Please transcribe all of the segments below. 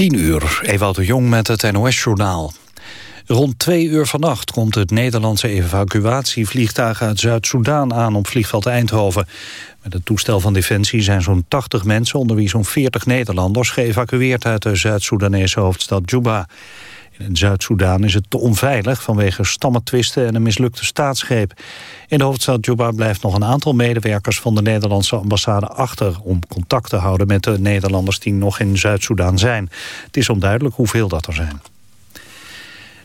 10 uur, Ewout de Jong met het NOS-journaal. Rond twee uur vannacht komt het Nederlandse evacuatievliegtuig uit Zuid-Soedan aan op vliegveld Eindhoven. Met het toestel van Defensie zijn zo'n 80 mensen, onder wie zo'n 40 Nederlanders, geëvacueerd uit de Zuid-Soedanese hoofdstad Juba. In Zuid-Soedan is het te onveilig vanwege stammetwisten en een mislukte staatsgreep. In de hoofdstad Juba blijft nog een aantal medewerkers van de Nederlandse ambassade achter... om contact te houden met de Nederlanders die nog in Zuid-Soedan zijn. Het is onduidelijk hoeveel dat er zijn.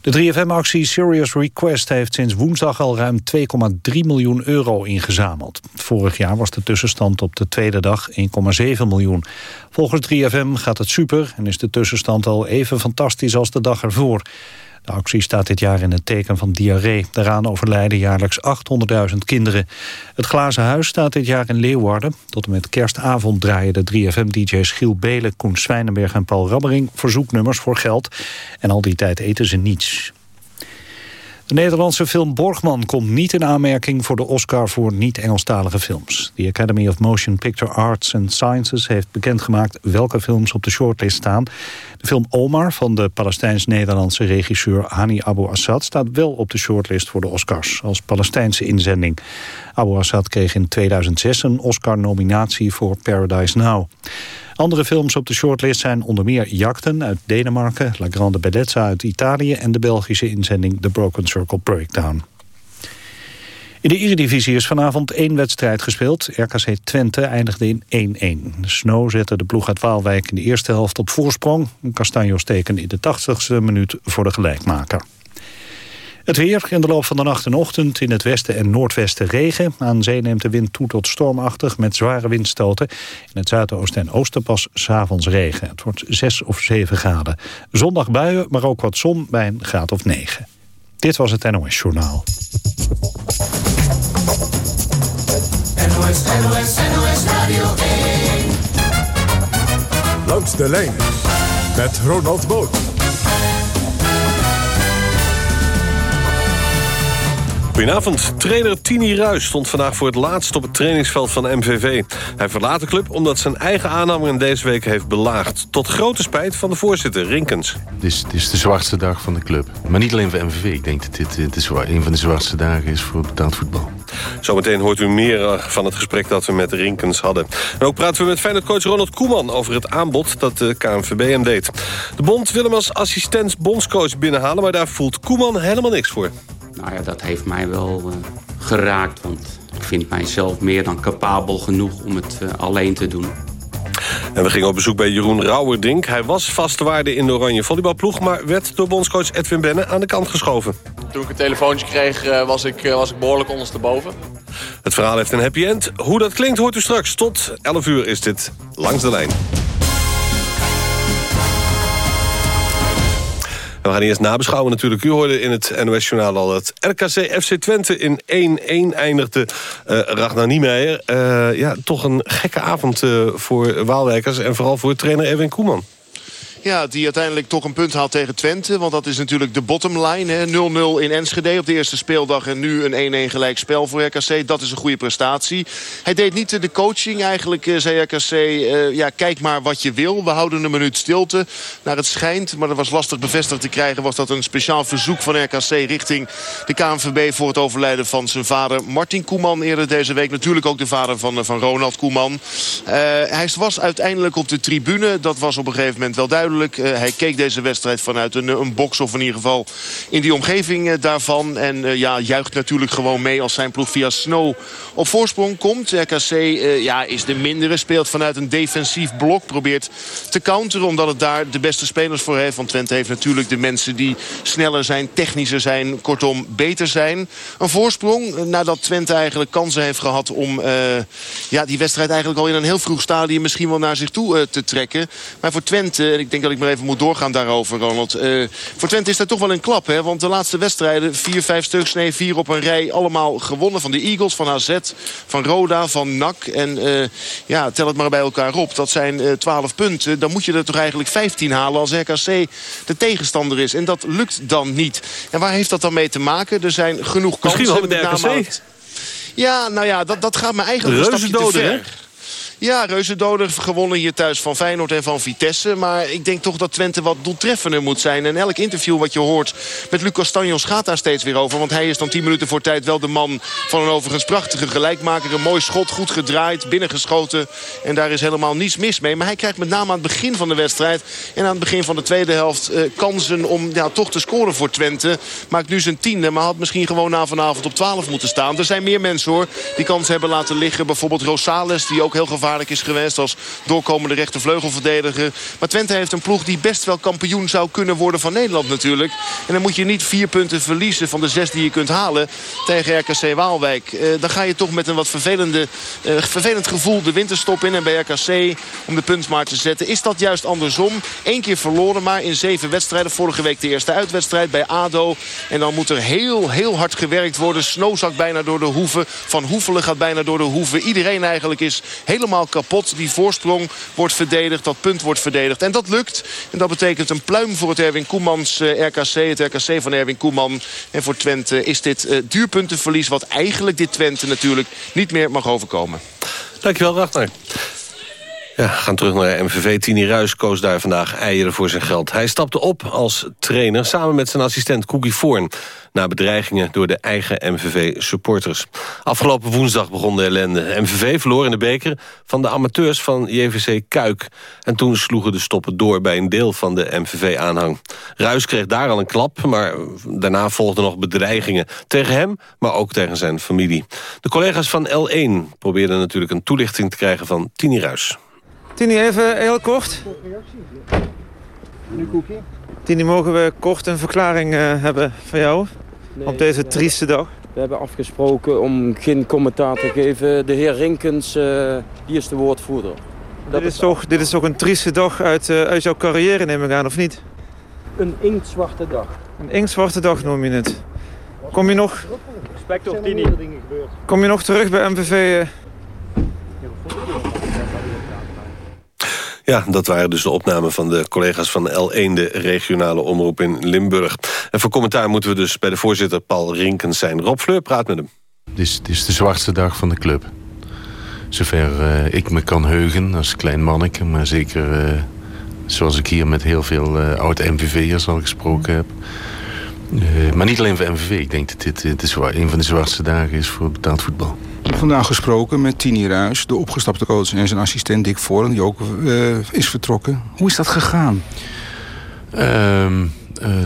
De 3FM-actie Serious Request heeft sinds woensdag al ruim 2,3 miljoen euro ingezameld. Vorig jaar was de tussenstand op de tweede dag 1,7 miljoen. Volgens 3FM gaat het super en is de tussenstand al even fantastisch als de dag ervoor. De actie staat dit jaar in het teken van diarree. Daaraan overlijden jaarlijks 800.000 kinderen. Het Glazen Huis staat dit jaar in Leeuwarden. Tot en met kerstavond draaien de 3FM-dj's Giel Belen, Koen Zwijnenberg en Paul Rabbering verzoeknummers voor geld. En al die tijd eten ze niets. De Nederlandse film Borgman komt niet in aanmerking voor de Oscar voor niet-Engelstalige films. De Academy of Motion Picture Arts and Sciences heeft bekendgemaakt welke films op de shortlist staan. De film Omar van de Palestijns-Nederlandse regisseur Hani Abu Assad staat wel op de shortlist voor de Oscars als Palestijnse inzending. Abu Assad kreeg in 2006 een Oscar-nominatie voor Paradise Now. Andere films op de shortlist zijn onder meer Jakten uit Denemarken... La Grande Bellezza uit Italië en de Belgische inzending The Broken Circle Breakdown. In de Eredivisie is vanavond één wedstrijd gespeeld. RKC Twente eindigde in 1-1. Snow zette de ploeg uit Waalwijk in de eerste helft op voorsprong. Castanjo steken in de 80ste minuut voor de gelijkmaker. Het weer in de loop van de nacht en ochtend in het westen en noordwesten regen. Aan zee neemt de wind toe tot stormachtig met zware windstoten. In het zuidoosten en oosten pas s'avonds regen. Het wordt 6 of 7 graden. Zondag buien, maar ook wat zon bij een graad of 9. Dit was het NOS Journaal. NOS, NOS, NOS Radio 1. Langs de lijn met Ronald Boot. Goedenavond. Trainer Tini Ruis stond vandaag voor het laatst op het trainingsveld van MVV. Hij verlaat de club omdat zijn eigen aanname deze week heeft belaagd. Tot grote spijt van de voorzitter, Rinkens. Het is, het is de zwartste dag van de club. Maar niet alleen voor MVV. Ik denk dat dit, dit is een van de zwartste dagen is voor betaald voetbal. Zometeen hoort u meer eh, van het gesprek dat we met Rinkens hadden. En ook praten we met Feyenoordcoach Ronald Koeman over het aanbod dat de KNVB hem deed. De bond wil hem als assistent bondscoach binnenhalen... maar daar voelt Koeman helemaal niks voor. Nou ja, dat heeft mij wel uh, geraakt. Want ik vind mijzelf meer dan capabel genoeg om het uh, alleen te doen. En we gingen op bezoek bij Jeroen Rauwerdink. Hij was vaste waarde in de oranje volleybalploeg... maar werd door bondscoach Edwin Benne aan de kant geschoven. Toen ik een telefoontje kreeg, uh, was, ik, was ik behoorlijk ondersteboven. Het verhaal heeft een happy end. Hoe dat klinkt hoort u straks. Tot 11 uur is dit Langs de Lijn. We gaan eerst nabeschouwen natuurlijk. U hoorde in het NOS-journaal al dat RKC FC Twente in 1-1 eindigde. Uh, Ragnar Niemeyer, uh, ja, toch een gekke avond uh, voor Waalwijkers... en vooral voor trainer Erwin Koeman. Ja, die uiteindelijk toch een punt haalt tegen Twente. Want dat is natuurlijk de bottomline. 0-0 in Enschede op de eerste speeldag. En nu een 1-1 gelijk spel voor RKC. Dat is een goede prestatie. Hij deed niet de coaching. Eigenlijk zei RKC, uh, ja, kijk maar wat je wil. We houden een minuut stilte. Naar het schijnt, maar dat was lastig bevestigd te krijgen... was dat een speciaal verzoek van RKC richting de KNVB... voor het overlijden van zijn vader Martin Koeman eerder deze week. Natuurlijk ook de vader van, van Ronald Koeman. Hij was uiteindelijk op de tribune. Dat was op een gegeven moment wel duidelijk. Uh, hij keek deze wedstrijd vanuit een, een box of in ieder geval in die omgeving uh, daarvan. En ja, juicht natuurlijk gewoon mee als zijn ploeg via Snow op voorsprong komt. RKC ja, is de mindere, speelt vanuit een defensief blok. Probeert te counteren omdat het daar de beste spelers voor heeft. Want Twente heeft natuurlijk de mensen die sneller zijn, technischer zijn, kortom beter zijn. Een voorsprong nadat Twente eigenlijk kansen heeft gehad om ja, die wedstrijd eigenlijk al in een heel vroeg stadium misschien wel naar zich toe te trekken. Maar voor Twente, en ik denk dat ik maar even moet doorgaan daarover, Ronald. Uh, voor Twente is dat toch wel een klap, hè? Want de laatste wedstrijden, vier, vijf stuks, nee, vier op een rij... allemaal gewonnen van de Eagles, van AZ, van Roda, van NAC. En uh, ja, tel het maar bij elkaar op. Dat zijn uh, 12 punten. Dan moet je er toch eigenlijk 15 halen als RKC de tegenstander is. En dat lukt dan niet. En waar heeft dat dan mee te maken? Er zijn genoeg kansen. Misschien wel met de RKC? Ja, nou ja, dat, dat gaat me eigenlijk een stapje te ver. Hè? Ja, reuzendoder gewonnen hier thuis van Feyenoord en van Vitesse. Maar ik denk toch dat Twente wat doeltreffender moet zijn. En elk interview wat je hoort met Lucas Stanjos gaat daar steeds weer over. Want hij is dan 10 minuten voor tijd wel de man van een overigens prachtige gelijkmaker. Een mooi schot, goed gedraaid, binnengeschoten. En daar is helemaal niets mis mee. Maar hij krijgt met name aan het begin van de wedstrijd... en aan het begin van de tweede helft eh, kansen om ja, toch te scoren voor Twente. Maakt nu zijn tiende, maar had misschien gewoon na vanavond op 12 moeten staan. Er zijn meer mensen hoor die kansen hebben laten liggen. Bijvoorbeeld Rosales, die ook heel gevaarlijk is geweest... als doorkomende rechtervleugelverdediger. Maar Twente heeft een ploeg die best wel kampioen zou kunnen worden van Nederland natuurlijk. En dan moet je niet vier punten verliezen van de zes die je kunt halen tegen RKC Waalwijk. Eh, dan ga je toch met een wat vervelende, eh, vervelend gevoel de winterstop in. En bij RKC om de punt maar te zetten. Is dat juist andersom? Eén keer verloren maar in zeven wedstrijden. Vorige week de eerste uitwedstrijd bij ADO. En dan moet er heel, heel hard gewerkt worden. Snow zakt bijna door de hoeven. Van Hoevelen gaat bijna door de hoeven. Iedereen eigenlijk is helemaal kapot. Die voorsprong wordt verdedigd. Dat punt wordt verdedigd. En dat lukt. En dat betekent een pluim voor het Erwin Koemans eh, RKC. Het RKC van Erwin Koeman. En voor Twente is dit uh, duurpuntenverlies... wat eigenlijk dit Twente natuurlijk niet meer mag overkomen. Dankjewel, Ragnar. Ja, gaan terug naar MVV. Tini Ruis koos daar vandaag eieren voor zijn geld. Hij stapte op als trainer samen met zijn assistent Cookie Voorn... na bedreigingen door de eigen MVV-supporters. Afgelopen woensdag begon de ellende. MVV verloor in de beker van de amateurs van JVC Kuik. En toen sloegen de stoppen door bij een deel van de MVV-aanhang. Ruis kreeg daar al een klap, maar daarna volgden nog bedreigingen... tegen hem, maar ook tegen zijn familie. De collega's van L1 probeerden natuurlijk een toelichting te krijgen van Tini Ruis. Tini, even heel kort. Nu koekje. Tini, mogen we kort een verklaring uh, hebben van jou nee, op deze trieste dag? We hebben afgesproken om geen commentaar te geven. De heer Rinkens, uh, die is de woordvoerder. Dat dit, is toch, dit is toch een trieste dag uit, uh, uit jouw carrière, neem ik aan, of niet? Een inktzwarte dag. Een inktzwarte dag noem je het. Kom je nog... Respect op Tini. Kom je nog terug bij MVV... Ja, dat waren dus de opnamen van de collega's van L1, de regionale omroep in Limburg. En voor commentaar moeten we dus bij de voorzitter Paul Rinkens zijn. Rob Fleur praat met hem. Het is, de zwartste dag van de club. Zover uh, ik me kan heugen als klein manneke, maar zeker uh, zoals ik hier met heel veel uh, oud-MVV'ers al gesproken heb. maar niet alleen voor MVV, ik denk dat dit, dit is een van de zwartste dagen is voor betaald voetbal. Ik heb vandaag gesproken met Tini Ruis, de opgestapte coach... en zijn assistent Dick Voren, die ook uh, is vertrokken. Hoe is dat gegaan? Um, uh,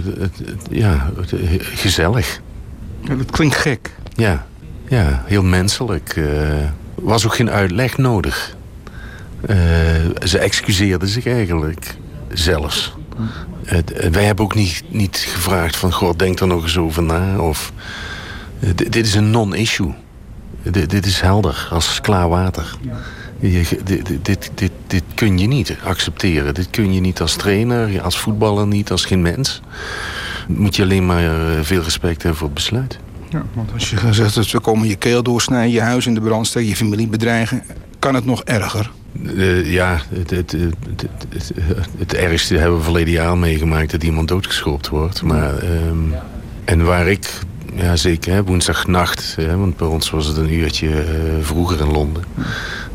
ja, gezellig. Ja, dat klinkt gek. Ja, ja heel menselijk. Uh, was ook geen uitleg nodig. ze excuseerden zich eigenlijk zelfs. wij hebben ook niet, niet gevraagd van... God, denk er nog eens over na. Of, dit is een non-issue dit, dit is helder als klaar water. Je, dit, dit, dit, dit kun je niet accepteren. Dit kun je niet als trainer, als voetballer niet, als geen mens. Moet je alleen maar eh, veel respect hebben voor het besluit. Ja, want als je zegt dat we komen je keel doorsnijden, je huis in de brand steken, je familie bedreigen, kan het nog erger? Uh, ja, het, het, het, het, ergste hebben we verleden jaar meegemaakt dat iemand doodgeschopt wordt. Maar, um, en waar ik ja, zeker. Hè. Woensdagnacht. Hè, want bij ons was het een uurtje uh, vroeger in Londen.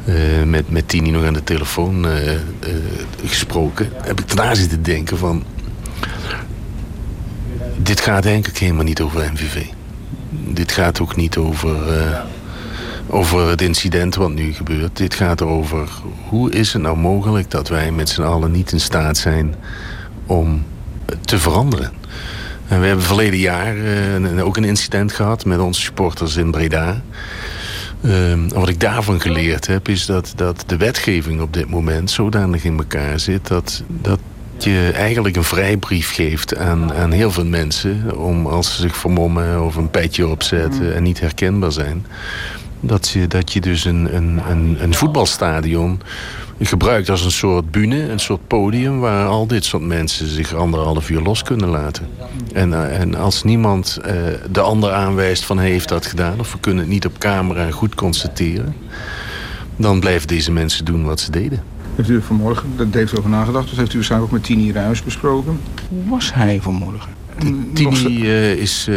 Uh, met, met Tini nog aan de telefoon uh, gesproken. Heb ik daarna zitten denken van... Dit gaat eigenlijk helemaal niet over MVV. Dit gaat ook niet over, over het incident wat nu gebeurt. Dit gaat erover hoe is het nou mogelijk dat wij met z'n allen niet in staat zijn om te veranderen. En we hebben verleden jaar uh, ook een incident gehad met onze supporters in Breda. Uh, wat ik daarvan geleerd heb is dat, dat de wetgeving op dit moment zodanig in elkaar zit... dat, dat je eigenlijk een vrijbrief geeft aan, aan heel veel mensen... om als ze zich vermommen of een petje opzetten mm. en niet herkenbaar zijn... dat je, dat je dus een, een, een, een voetbalstadion gebruikt als een soort bühne, een soort podium... waar al dit soort mensen zich anderhalf uur los kunnen laten. En, uh, en als niemand uh, de ander aanwijst van hij heeft dat gedaan... of we kunnen het niet op camera goed constateren... dan blijven deze mensen doen wat ze deden. Heeft u er vanmorgen, daar heeft u over nagedacht... dus heeft u waarschijnlijk ook met Tini Ruis besproken. Hoe was hij vanmorgen? Tini uh, is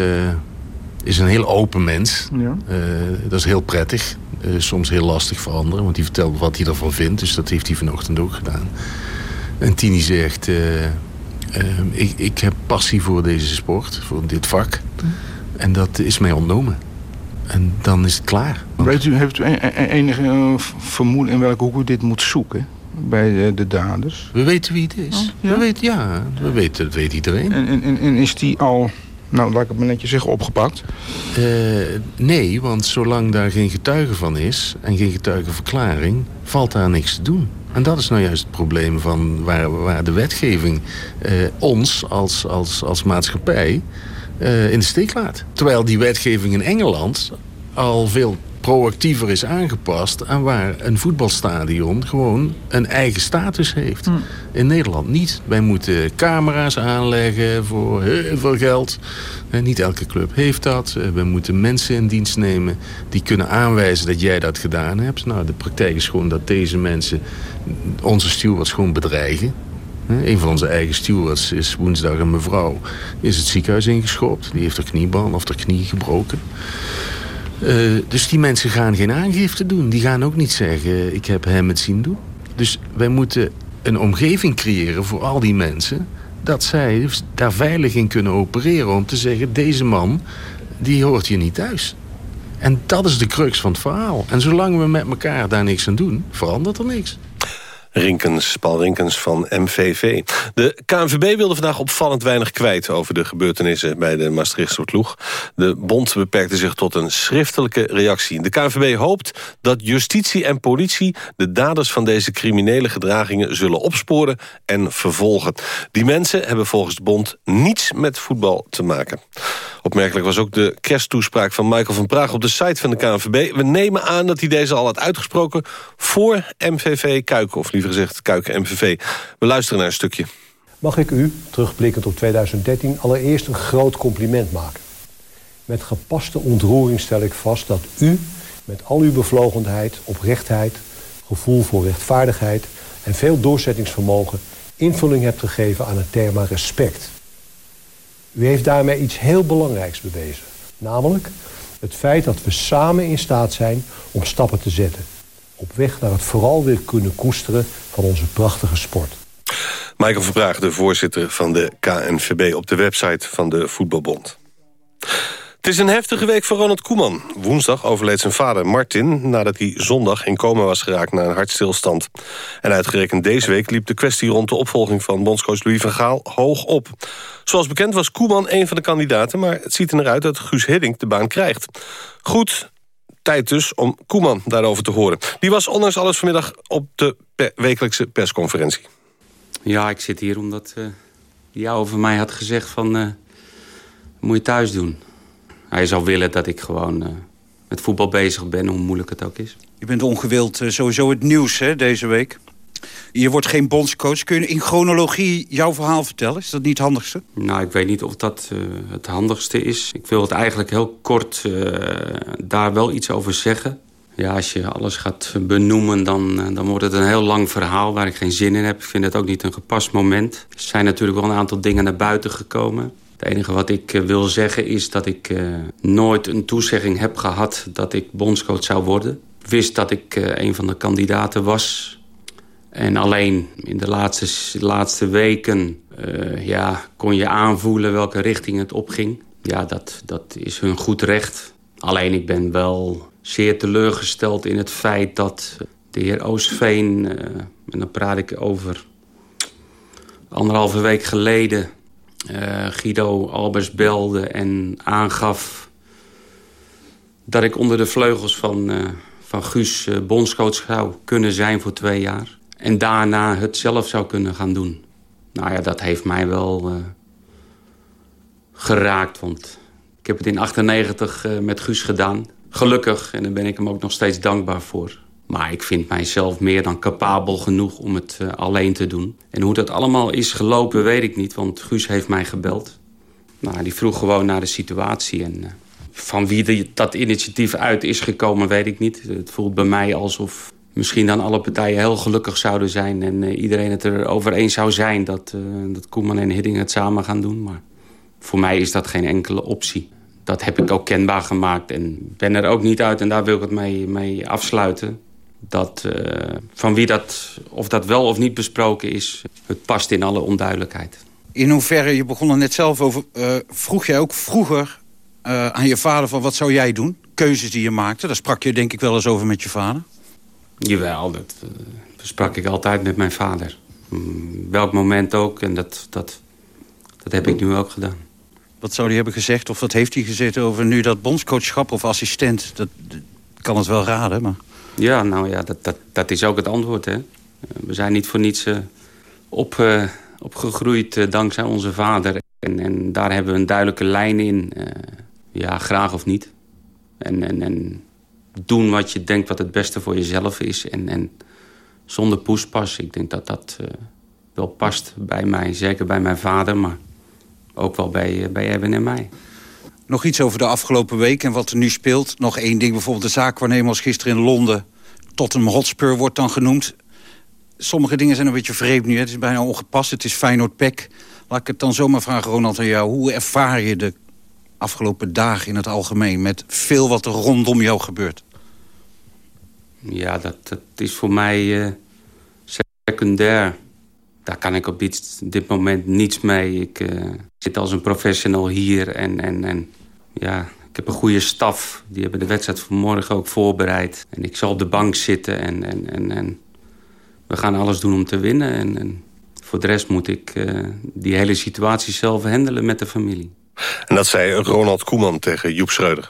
is een heel open mens. Ja. Uh, dat is heel prettig. Uh, soms heel lastig voor anderen, want die vertelt wat hij ervan vindt. Dus dat heeft hij vanochtend ook gedaan. En Tini zegt, uh, uh, ik, ik heb passie voor deze sport, voor dit vak. En dat is mij ontnomen. En dan is het klaar. Weet u, heeft u enige vermoeden in welke hoek u dit moet zoeken? bij de, de, daders? We weten wie het is. Oh, ja? We weten, ja, we weten, dat weet iedereen. En, en, en is die al nou, laat ik het maar netjes zeggen, opgepakt? Uh, nee, want zolang daar geen getuige van is... en geen getuigenverklaring, valt daar niks te doen. En dat is nou juist het probleem van waar, waar de wetgeving uh, ons als, als, als maatschappij uh, in de steek laat. Terwijl die wetgeving in Engeland al veel proactiever is aangepast... en waar een voetbalstadion gewoon een eigen status heeft. Hm. In Nederland niet. Wij moeten camera's aanleggen voor heel veel geld. En niet elke club heeft dat. Eh, we moeten mensen in dienst nemen die kunnen aanwijzen dat jij dat gedaan hebt. Nou, de praktijk is gewoon dat deze mensen onze stewards gewoon bedreigen. Een van onze eigen stewards is woensdag een mevrouw. Is het ziekenhuis ingeschopt. Die heeft haar knieband of haar knie gebroken. Uh, dus die mensen gaan geen aangifte doen. Die gaan ook niet zeggen, ik heb hem het zien doen. Dus wij moeten een omgeving creëren voor al die mensen... dat zij daar veilig in kunnen opereren om te zeggen... deze man, die hoort hier niet thuis. En dat is de crux van het verhaal. En zolang we met elkaar daar niks aan doen, verandert er niks. Rinkens, Paul Rinkens van MVV. De KNVB wilde vandaag opvallend weinig kwijt... over de gebeurtenissen bij de Maastrichtse ploeg. De bond beperkte zich tot een schriftelijke reactie. De KNVB hoopt dat justitie en politie... de daders van deze criminele gedragingen zullen opsporen en vervolgen. Die mensen hebben volgens de bond niets met voetbal te maken. Opmerkelijk was ook de kersttoespraak van Michael van Praag op de site van de KNVB. We nemen aan dat hij deze al had uitgesproken voor MVV Kuiken, of liever gezegd Kuiken MVV. We luisteren naar een stukje. Mag ik u, terugblikkend op 2013, allereerst een groot compliment maken. Met gepaste ontroering stel ik vast dat u met al uw bevlogenheid, oprechtheid, gevoel voor rechtvaardigheid en veel doorzettingsvermogen invulling hebt gegeven aan het thema respect. U heeft daarmee iets heel belangrijks bewezen. Namelijk het feit dat we samen in staat zijn om stappen te zetten. Op weg naar het vooral weer kunnen koesteren van onze prachtige sport. Michael Verbraag, de voorzitter van de KNVB op de website van de Voetbalbond. Het is een heftige week voor Ronald Koeman. Woensdag overleed zijn vader Martin... nadat hij zondag in coma was geraakt na een hartstilstand. En uitgerekend deze week liep de kwestie rond de opvolging... van bondscoach Louis van Gaal hoog op. Zoals bekend was Koeman een van de kandidaten... maar het ziet er naar uit dat Guus Hiddink de baan krijgt. Goed, tijd dus om Koeman daarover te horen. Die was ondanks alles vanmiddag op de wekelijkse persconferentie. Ja, ik zit hier omdat uh, jou over mij had gezegd van... Uh, moet je thuis doen. Hij zou willen dat ik gewoon uh, met voetbal bezig ben, hoe moeilijk het ook is. Je bent ongewild uh, sowieso het nieuws hè, deze week. Je wordt geen bondscoach. Kun je in chronologie jouw verhaal vertellen? Is dat niet het handigste? Nou, ik weet niet of dat uh, het handigste is. Ik wil het eigenlijk heel kort daar wel iets over zeggen. Ja, als je alles gaat benoemen, dan, dan wordt het een heel lang verhaal... waar ik geen zin in heb. Ik vind het ook niet een gepast moment. Er zijn natuurlijk wel een aantal dingen naar buiten gekomen. Het enige wat ik eh, wil zeggen is dat ik uh, nooit een toezegging heb gehad dat ik bondscoach zou worden. Ik wist dat ik uh, een van de kandidaten was. En alleen in de laatste, laatste weken ja, kon je aanvoelen welke richting het opging. Ja, dat, dat is hun goed recht. Alleen ik ben wel zeer teleurgesteld in het feit dat de heer Oostveen... en dan praat ik over anderhalve week geleden Guido Albers belde en aangaf... dat ik onder de vleugels van, uh, van Guus uh, bondscoach zou kunnen zijn voor twee jaar. En daarna het zelf zou kunnen gaan doen. Nou ja, dat heeft mij wel geraakt. Want ik heb het in 98 met Guus gedaan. Gelukkig. En daar ben ik hem ook nog steeds dankbaar voor. Maar ik vind mijzelf meer dan capabel genoeg om het uh, alleen te doen. En hoe dat allemaal is gelopen, weet ik niet. Want Guus heeft mij gebeld. Nou, die vroeg gewoon naar de situatie. En uh, van wie dat initiatief uit is gekomen, weet ik niet. Het voelt bij mij alsof misschien dan alle partijen heel gelukkig zouden zijn... en uh, iedereen het erover eens zou zijn dat, dat Koeman en Hidding het samen gaan doen. Maar voor mij is dat geen enkele optie. dat heb ik ook kenbaar gemaakt. En ben er ook niet uit, en daar wil ik het mee, mee afsluiten... dat uh, van wie dat, of dat wel of niet besproken is... het past in alle onduidelijkheid. In hoeverre, je begon er net zelf over... Uh, vroeg jij ook vroeger uh, aan je vader van wat zou jij doen? Keuzes die je maakte, daar sprak je denk ik wel eens over met je vader. Jawel, dat sprak ik altijd met mijn vader. Mm, welk moment ook, en dat, dat, dat heb ik nu ook gedaan. Wat zou hij hebben gezegd, of wat heeft hij gezegd over nu dat bondscoachschap of assistent? Dat, dat kan het wel raden, maar... Ja, nou ja, dat, dat, dat is ook het antwoord, hè. We zijn niet voor niets uh, op, uh, opgegroeid dankzij onze vader. En, en, daar hebben we een duidelijke lijn in. ja, graag of niet. En, en, en doen wat je denkt wat het beste voor jezelf is. En, en zonder poespas. Ik denk dat dat wel past bij mij. Zeker bij mijn vader, maar ook wel bij, bij en mij. Nog iets over de afgelopen week en wat er nu speelt. Nog één ding, bijvoorbeeld de zaakwaarnemer als gisteren in Londen. Tottenham Hotspur wordt dan genoemd. Sommige dingen zijn een beetje vreemd nu. Het is bijna ongepast. Het is Feyenoord Pek. Laat ik het dan zomaar vragen, Ronald, aan jou. Hoe ervaar je de afgelopen dagen in het algemeen... met veel wat er rondom jou gebeurt? Ja, dat, dat is voor mij uh, secundair. Daar kan ik op dit, moment niets mee. Ik uh, zit als een professional hier en, en, en ja, ik heb een goede staf. Die hebben de wedstrijd van morgen ook voorbereid. En ik zal op de bank zitten en, en, en, en we gaan alles doen om te winnen. En, en voor de rest moet ik uh, die hele situatie zelf handelen met de familie. En dat zei Ronald Koeman tegen Joep Schreuder.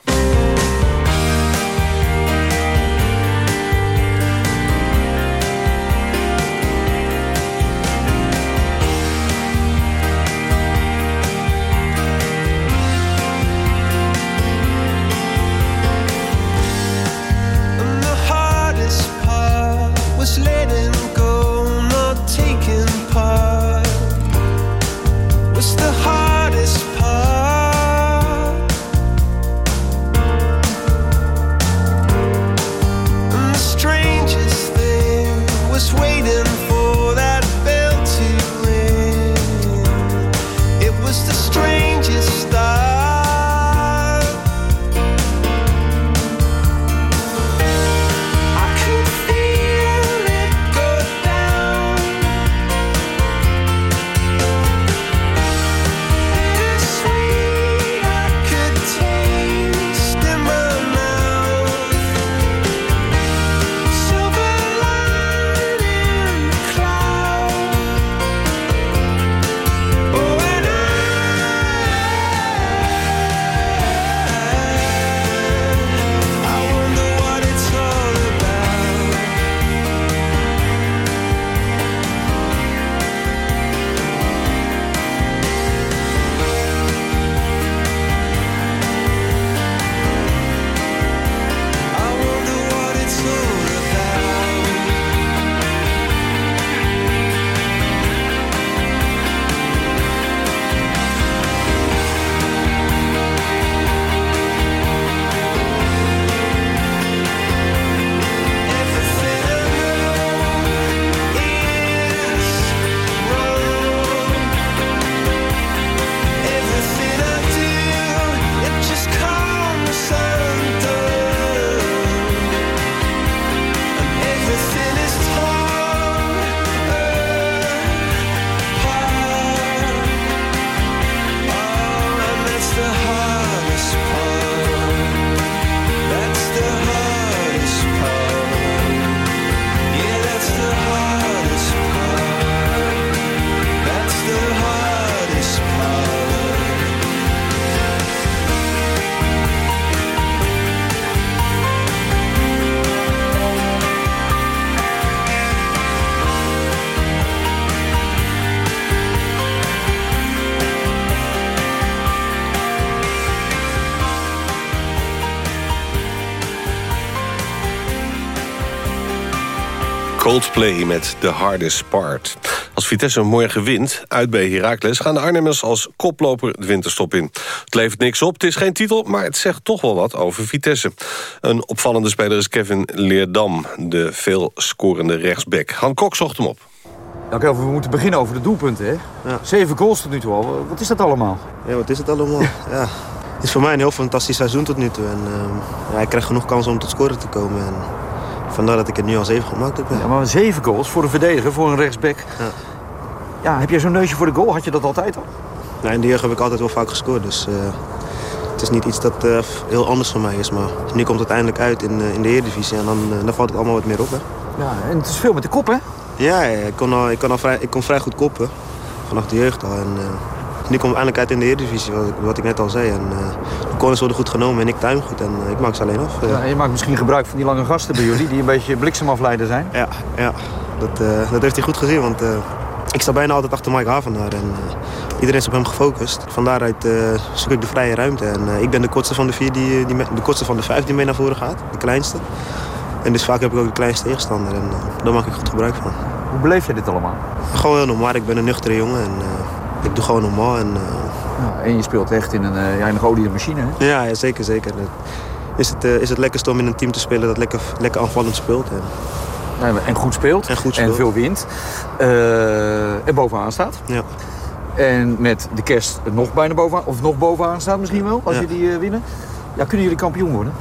Coldplay met The Hardest Part. Als Vitesse morgen wint, uit bij Heracles... gaan de Arnhemmers als koploper de winterstop in. Het levert niks op, het is geen titel... maar het zegt toch wel wat over Vitesse. Een opvallende speler is Kevin Leerdam... de veel scorende rechtsback. Han Kok zocht hem op. Dank we moeten beginnen over de doelpunten. Hè? Ja. Zeven goals tot nu toe al. Wat is dat allemaal? Ja, wat is het allemaal? ja. Het is voor mij een heel fantastisch seizoen tot nu toe. En, uh, ja, ik krijg genoeg kansen om tot scoren te komen. En vandaar dat ik het nu al zeven gemaakt heb. Ja, maar zeven goals voor een verdediger, voor een rechtsback. Ja. ja heb jij zo'n neusje voor de goal? Had je dat altijd al? Nee, in de jeugd heb ik altijd wel vaak gescoord. Dus uh, het is niet iets dat uh, heel anders voor mij is. Maar nu komt het eindelijk uit in, in de Eredivisie. En dan, dan valt het allemaal wat meer op. Hè? Ja, en het is veel met de kop, hè? Ja, ja ik, kon al, ik, kon al vrij, ik kon vrij goed koppen. Vanaf de jeugd al. En, nu komt eindelijk uit in de Eredivisie, wat ik, wat ik net al zei. En, uh, de corners worden goed genomen en ik tuim goed. En uh, ik maak ze alleen af. Ja, je maakt misschien gebruik van die lange gasten bij jullie... die een beetje bliksemafleider zijn. Ja, ja. Dat, dat heeft hij goed gezien. Want ik sta bijna altijd achter Mike Havenaar. En iedereen is op hem gefocust. Van daaruit zoek ik de vrije ruimte. En ik ben de kortste van de vier, die, die de kortste van de vijf die mee naar voren gaat. De kleinste. En dus vaak heb ik ook de kleinste tegenstander. En daar maak ik goed gebruik van. Hoe beleef jij dit allemaal? Gewoon heel normaal. Ik ben een nuchtere jongen. En, ik doe gewoon normaal. En, ja, en je speelt echt in een, uh, ja, een geoliede machine, hè? Ja, ja zeker, zeker. Is het, uh, is het lekkerst om in een team te spelen dat lekker, lekker aanvallend speelt. En... En goed speelt. En, goed speelt. en veel wint. en bovenaan staat. Ja. En met de kerst nog bijna bovenaan, of nog bovenaan staat misschien wel, als ja. jullie winnen. Ja, kunnen jullie kampioen worden?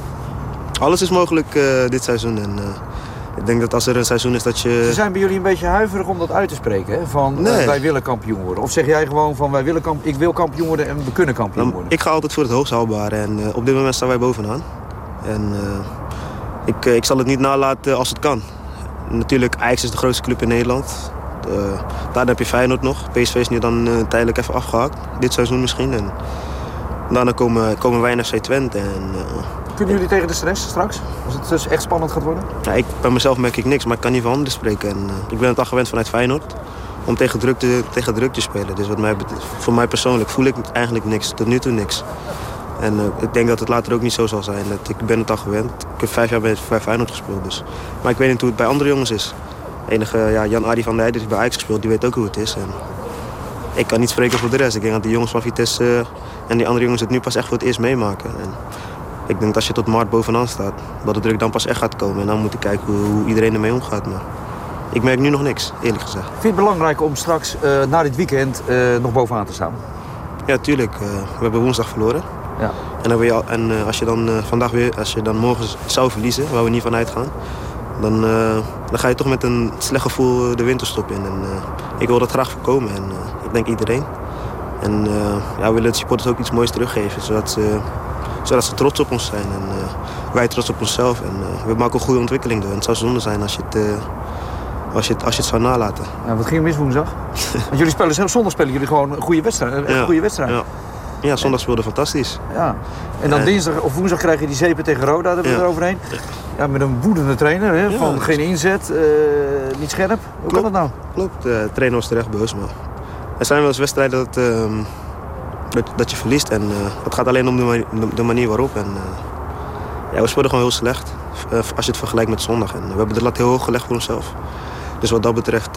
Alles is mogelijk dit seizoen. En, ik denk dat als er een seizoen is dat je... Ze zijn bij jullie een beetje huiverig om dat uit te spreken, hè? Van nee. uh, wij willen kampioen worden. Of zeg jij gewoon van wij willen kamp ik wil kampioen worden en we kunnen kampioen Dan, worden? Ik ga altijd voor het hoogst haalbare en uh, op dit moment staan wij bovenaan. En uh, ik, ik zal het niet nalaten als het kan. Natuurlijk, Ajax is de grootste club in Nederland. daar heb je Feyenoord nog. PSV is nu dan tijdelijk even afgehaakt. Dit seizoen misschien. En daarna komen, komen wij naar FC Twente. En, kunnen jullie tegen de stress straks? Als het dus echt spannend gaat worden? Ik, bij mezelf merk ik niks, maar ik kan niet van anderen spreken. En, uh, ik ben het al gewend vanuit Feyenoord om tegen druk te, tegen druk te spelen. Dus wat mij, voor mij persoonlijk voel ik eigenlijk niks, tot nu toe niks. En uh, ik denk dat het later ook niet zo zal zijn. Dat, ik ben het al gewend. Ik heb vijf jaar bij, Feyenoord gespeeld. Dus. Maar ik weet niet hoe het bij andere jongens is. Enige, ja, Jan-Adi van der Heijden heeft bij Ajax gespeeld, die weet ook hoe het is. En ik kan niet spreken voor de rest. Ik denk dat die jongens van Vitesse uh, en die andere jongens het nu pas echt voor het eerst meemaken. En ik denk dat als je tot maart bovenaan staat, dat de druk dan pas echt gaat komen. En dan moet ik kijken hoe, hoe iedereen ermee omgaat. Maar ik merk nu nog niks, eerlijk gezegd. Vind je het belangrijk om straks uh, na dit weekend uh, nog bovenaan te staan? Ja, tuurlijk. Uh, we hebben woensdag verloren. Ja. En, dan je, en als je dan vandaag weer, als je dan morgen zou verliezen, waar we niet van uitgaan, dan, dan ga je toch met een slecht gevoel de winterstop in. En ik wil dat graag voorkomen. En ik denk iedereen. En ja, we willen de supporters ook iets moois teruggeven, zodat ze zodat ze trots op ons zijn. En uh, wij trots op onszelf. En uh, we maken een goede ontwikkeling door. En het zou zonde zijn als je het, uh, als je het, als je het zou nalaten. Ja, wat ging er mis woensdag? Want jullie spelen zondag spelen jullie gewoon een goede wedstrijd. Een ja, goede wedstrijd. Ja. ja, zondag speelde fantastitisk. Ja. En dan dinsdag of woensdag krijg je die zeepen tegen Roda, hebben we ja. met een woedende trainer, hè, van geen inzet, niet scherp. Hoe klopt, kan dat nou? Klopt, de trainer was terecht boos. Maar er zijn wel eens wedstrijden dat... ehm, dat, dat, je verliest. En uh, het gaat alleen om de, manier, de manier waarop. En, uh, ja, we spelen gewoon heel slecht. Uh, als je het vergelijkt met zondag. En we hebben de lat heel hoog gelegd voor onszelf. Dus wat dat betreft...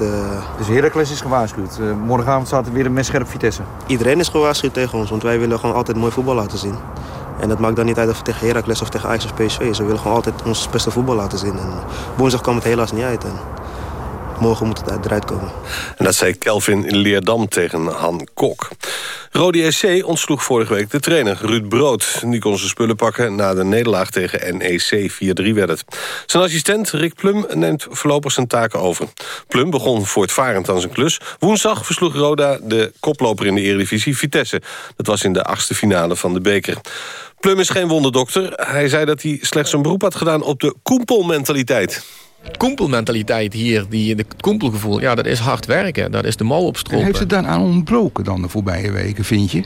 dus Heracles is gewaarschuwd. morgenavond staat er weer een mes scherp Vitesse. Iedereen is gewaarschuwd tegen ons. Want wij willen gewoon altijd mooi voetbal laten zien. En dat maakt dan niet uit of we tegen Heracles of tegen Ajax of PSV is. We willen gewoon altijd ons beste voetbal laten zien. En woensdag kwam het helaas niet uit. En morgen moet het eruit komen. En dat zei Kelvin Leerdam tegen Han Kok. Rode SC ontsloeg vorige week de trainer Ruud Brood. Die kon zijn spullen pakken na de nederlaag tegen NEC 4-3 werd het. Zijn assistent Rick Plum neemt voorlopig zijn taken over. Plum begon voortvarend aan zijn klus. Woensdag versloeg Roda de koploper in de Eredivisie Vitesse. Dat was in de achtste finale van de beker. Plum is geen wonderdokter. Hij zei dat hij slechts een beroep had gedaan op de koempelmentaliteit koempelmentaliteit hier, die, de koempelgevoel, ja, dat is hard werken. Dat is de mouw opstropen. Heeft het dan aan ontbroken dan de voorbije weken, vind je?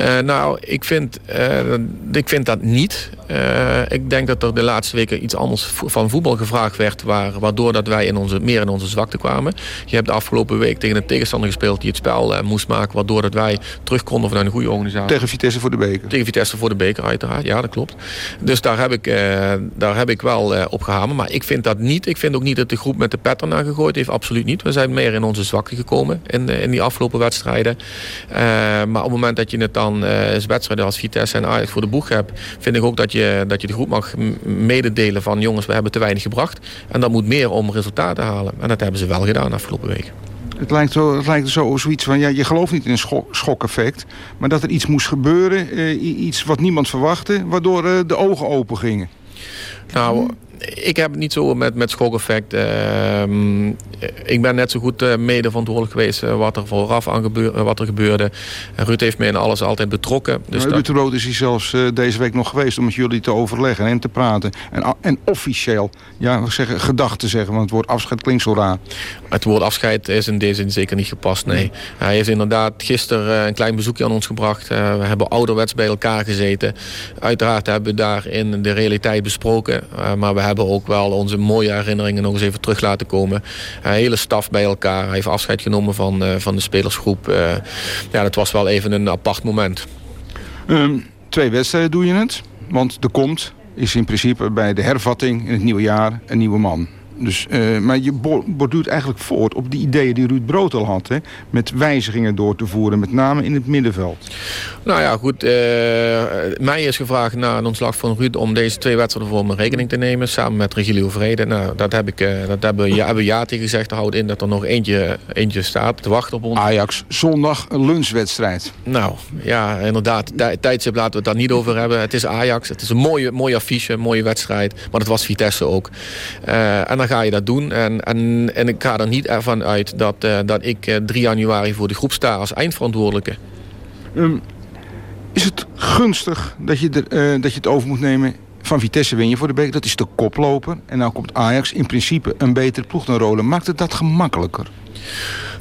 Uh, nou, ik vind, uh, ik vind dat niet. Uh, ik denk dat er de laatste weken iets anders van voetbal gevraagd werd... Waar, waardoor dat wij in onze, meer in onze zwakte kwamen. Je hebt de afgelopen week tegen een tegenstander gespeeld... die het spel moest maken, waardoor dat wij terug konden vanuit een goede organisatie. Tegen Vitesse voor de beker? Tegen Vitesse voor de beker, uiteraard. Ja, dat klopt. Dus daar heb ik, daar heb ik wel op gehamerd. Maar ik vind dat niet. Ik vind ook niet dat de groep met de pet ernaar gegooid heeft. Absoluut niet. We zijn meer in onze zwakte gekomen in, in die afgelopen wedstrijden. maar op het moment dat je het dan uh, wedstrijden als Vitesse en Ajax voor de boeg hebt... vind ik ook dat je, dat je de groep mag mededelen van... jongens, we hebben te weinig gebracht. En dat moet meer om resultaten te halen. En dat hebben ze wel gedaan afgelopen week. Het lijkt, zo, het lijkt zo zoiets van, ja, je gelooft niet in een schok, schokeffect... maar dat er iets moest gebeuren, eh, iets wat niemand verwachtte... waardoor eh, de ogen open gingen. Nou, ik heb het niet zo met, met schokeffect. Ehm, ik ben net zo goed uh, mede verantwoordelijk geweest uh, wat er vooraf aan gebeur, wat er gebeurde. Ruud heeft me in alles altijd betrokken. Dus nou, Ruud Rood is hier zelfs uh, deze week nog geweest om met jullie te overleggen en te praten. En, en officieel, ja, zeggen gedachten zeggen, want het woord afscheid klinkt zo raar. Het woord afscheid is in deze zin zeker niet gepast, nee. Hij heeft inderdaad gisteren een klein bezoekje aan ons gebracht. we hebben ouderwets bij elkaar gezeten. Uiteraard hebben we daar in de realiteit besproken. maar we hebben ook wel onze mooie herinneringen nog eens even terug laten komen. Hele staf bij elkaar. Hij heeft afscheid genomen van, uh, van de spelersgroep. Uh, ja, dat was wel even een apart moment. Um, twee wedstrijden doe je het. Want er komt, is in principe bij de hervatting in het nieuwe jaar, een nieuwe man. Dus, uh, maar je borduurt eigenlijk voort op die ideeën die Ruud Brood al had. Hè? Met wijzigingen door te voeren, met name in het middenveld. Nou ja, goed. Uh, mij is gevraagd na een ontslag van Ruud... om deze twee wedstrijden voor mijn rekening te nemen. Samen met Regilio Vrede. Nou, dat, heb ik, uh, dat hebben, ja, hebben ja tegen gezegd. Houdt in dat er nog eentje, eentje staat te wachten op ons. Ajax, zondag een lunchwedstrijd. Nou, ja, inderdaad. Tijdstip laten we het daar niet over hebben. Het is Ajax. Het is een mooie, mooie affiche, een mooie wedstrijd. Maar dat was Vitesse ook. en dan ga je dat doen. En, en, en ik ga er niet ervan uit dat, uh, dat ik 3 uh, januari voor de groep sta als eindverantwoordelijke. Um, is het gunstig dat je, er, uh, dat je het over moet nemen van Vitesse win je voor de beker. Dat is de koploper. En nou komt Ajax in principe een betere ploeg dan Rolen. Maakt het dat gemakkelijker?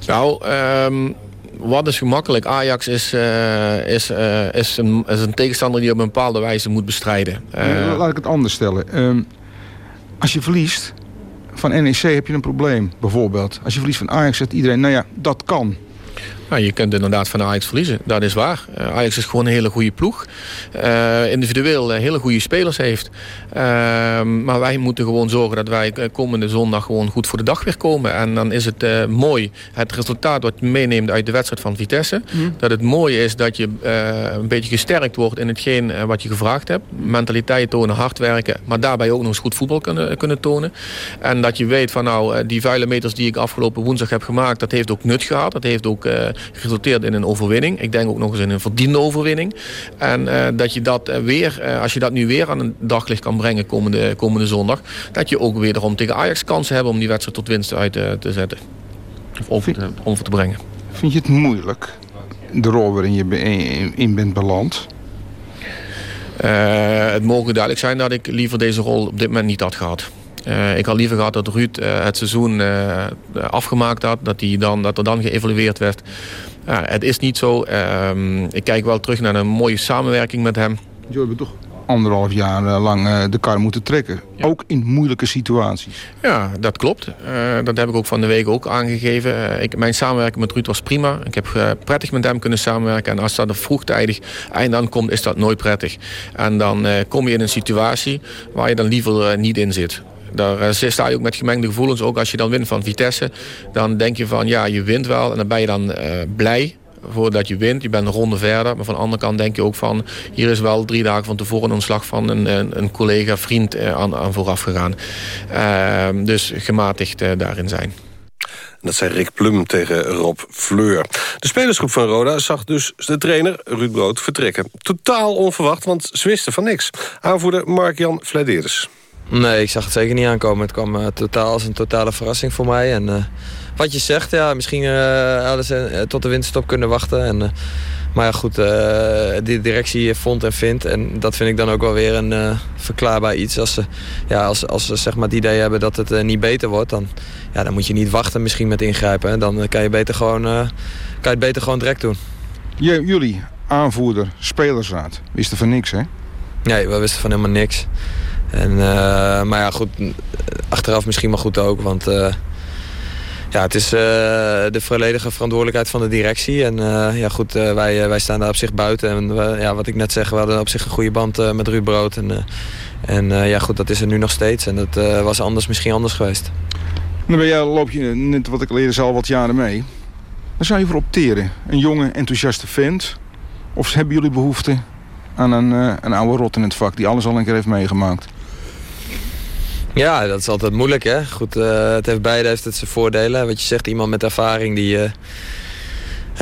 Nou, um, wat is gemakkelijk? Ajax is, uh, is, uh, is, een, is een tegenstander die op een bepaalde wijze moet bestrijden. Uh, Laat ik het anders stellen. Um, als je verliest, van NEC heb je een probleem, bijvoorbeeld. Als je verliest van Ajax, zegt iedereen, nou ja, dat kan. Nou, je kunt inderdaad van Ajax verliezen, dat is waar. Uh, Ajax is gewoon een hele goede ploeg. Uh, individueel uh, hele goede spelers heeft. Ehm, maar wij moeten gewoon zorgen dat wij komende zondag gewoon goed voor de dag weer komen. En dan is het mooi, het resultaat wat je meeneemt uit de wedstrijd van Vitesse. Mm. Dat het mooi is dat je een beetje gesterkt wordt in hetgeen wat je gevraagd hebt. Mentaliteit tonen, hard werken. Maar daarbij ook nog eens goed voetbal kunnen, kunnen tonen. En dat je weet van nou, die vuile meters die ik afgelopen woensdag heb gemaakt. Dat heeft ook nut gehad. Dat heeft ook geresulteerd in een overwinning. Ik denk ook nog eens in een verdiende overwinning. En uh, dat je dat weer, uh, als je dat nu weer aan een daglicht kan brengen komende, komende zondag... dat je ook wederom tegen Ajax kansen hebben om die wedstrijd tot winst uit te zetten. Of over te, over te brengen. Vind je het moeilijk, de rol waarin je in, in bent beland? het mogen duidelijk zijn dat ik liever deze rol op dit moment niet had gehad. Uh, ik had liever gehad dat Ruud uh, het seizoen uh, afgemaakt had. Dat, die dan, dat er dan geëvalueerd werd. het is niet zo. Ehm, ik kijk wel terug naar een mooie samenwerking met hem. Je hebt toch anderhalf jaar lang de kar moeten trekken. Ja. Ook in moeilijke situaties. Ja, dat klopt. dat heb ik ook van de week ook aangegeven. ik, mijn samenwerking met Ruud was prima. Ik heb prettig met hem kunnen samenwerken. En als dat er vroegtijdig eind aan komt, is dat nooit prettig. En dan kom je in een situatie waar je dan liever niet in zit. Daar sta je ook met gemengde gevoelens. Ook als je dan wint van Vitesse. Dan denk je van ja, je wint wel. En dan ben je dan uh, blij voordat je wint. Je bent een ronde verder. Maar van de andere kant denk je ook van... hier is wel drie dagen van tevoren een ontslag van een, een, collega, vriend uh, aan, aan vooraf gegaan. Uh, dus gematigd daarin zijn. Dat zei Rick Plum tegen Rob Fleur. De spelersgroep van Roda zag dus de trainer Ruud Brood vertrekken. Totaal onverwacht, want ze wisten van niks. Aanvoerder Mark-Jan Vladeres. Nee, ik zag het zeker niet aankomen. Het kwam uh, totaal als een totale verrassing voor mij. En uh, wat je zegt, ja, misschien uh, hadden ze tot de winterstop kunnen wachten. En, maar ja, goed, de directie vond en vindt. En dat vind ik dan ook wel weer een verklaarbaar iets. Als ze, ja, als, als ze zeg maar, het idee hebben dat het niet beter wordt... Dan, ja, dan moet je niet wachten misschien met ingrijpen. Hè. Dan kan je, beter gewoon, kan je het beter gewoon direct doen. J jullie, aanvoerder, spelersraad, wisten van niks, hè? Nee, we wisten van helemaal niks. En, uh, maar ja, goed, achteraf misschien maar goed ook. Want uh, ja, het is uh, de volledige verantwoordelijkheid van de directie. En ja, goed, wij, wij staan daar op zich buiten. En ja, wat ik net zeg, we hadden op zich een goede band met Ruud Brood. En, en ja, goed, dat is er nu nog steeds. En dat was anders misschien anders geweest. Dan ben jij, loop je net wat ik al eerder zei al wat jaren mee. Waar zou je voor opteren? Een jonge, enthousiaste vent? Of hebben jullie behoefte aan een, een oude rot in het vak die alles al een keer heeft meegemaakt? Ja, dat is altijd moeilijk, hè. Goed, uh, het heeft beide heeft het zijn voordelen. Wat je zegt, iemand met ervaring die... Uh,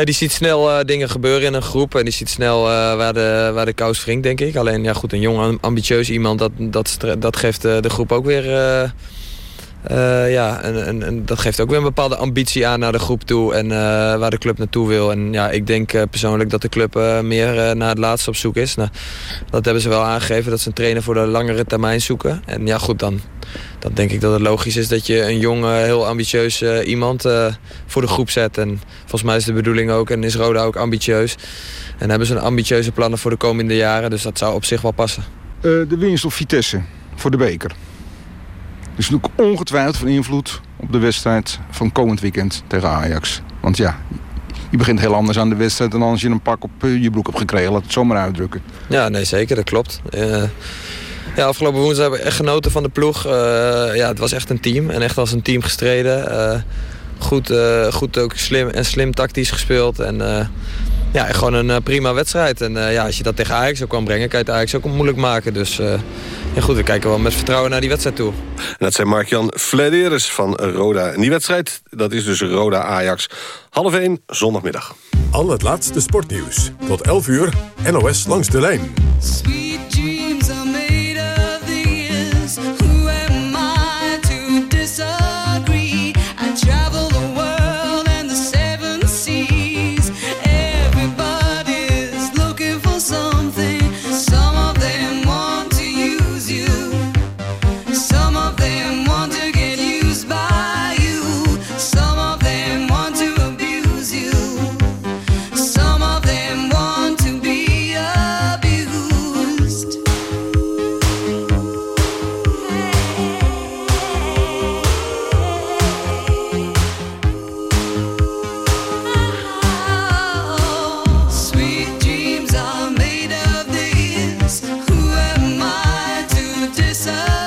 die ziet snel dingen gebeuren in een groep. En die ziet snel waar, de, waar de kous wringt, denk ik. Alleen, ja goed, een jong, ambitieus iemand, dat, dat, dat geeft de groep ook weer uh, ja, en, en, en, dat geeft ook weer een bepaalde ambitie aan naar de groep toe en uh, waar de club naartoe wil. En ja, ik denk uh, persoonlijk dat de club meer naar het laatste op zoek is. Nou, dat hebben ze wel aangegeven, dat ze een trainer voor de langere termijn zoeken. En ja, goed, dan, dan denk ik dat het logisch is dat je een jong, heel ambitieus iemand voor de groep zet. En volgens mij is de bedoeling ook, en is Roda ook ambitieus. En hebben ze een ambitieuze plannen voor de komende jaren, dus dat zou op zich wel passen. de winst op Vitesse voor de beker. Dus natuurlijk ongetwijfeld van invloed op de wedstrijd van komend weekend tegen Ajax. Want ja, je begint heel anders aan de wedstrijd dan als je een pak op eh, je broek hebt gekregen. Laat het zomaar uitdrukken. Ja, nee, zeker. Dat klopt. Uh, ja, afgelopen woensdag hebben we echt genoten van de ploeg. Uh, ja, het was echt een team en echt als een team gestreden. goed, goed ook slim en slim tactisch gespeeld. En ja, gewoon een prima wedstrijd. En ja, als je dat tegen Ajax ook kan brengen, kan je het Ajax ook moeilijk maken. Dus ja, goed, we kijken wel met vertrouwen naar die wedstrijd toe. En dat zijn Mark-Jan Flederis van Roda. En die wedstrijd, dat is dus Roda-Ajax. Half 1, zondagmiddag. Al het laatste sportnieuws. Tot 11 uur, NOS langs de lijn.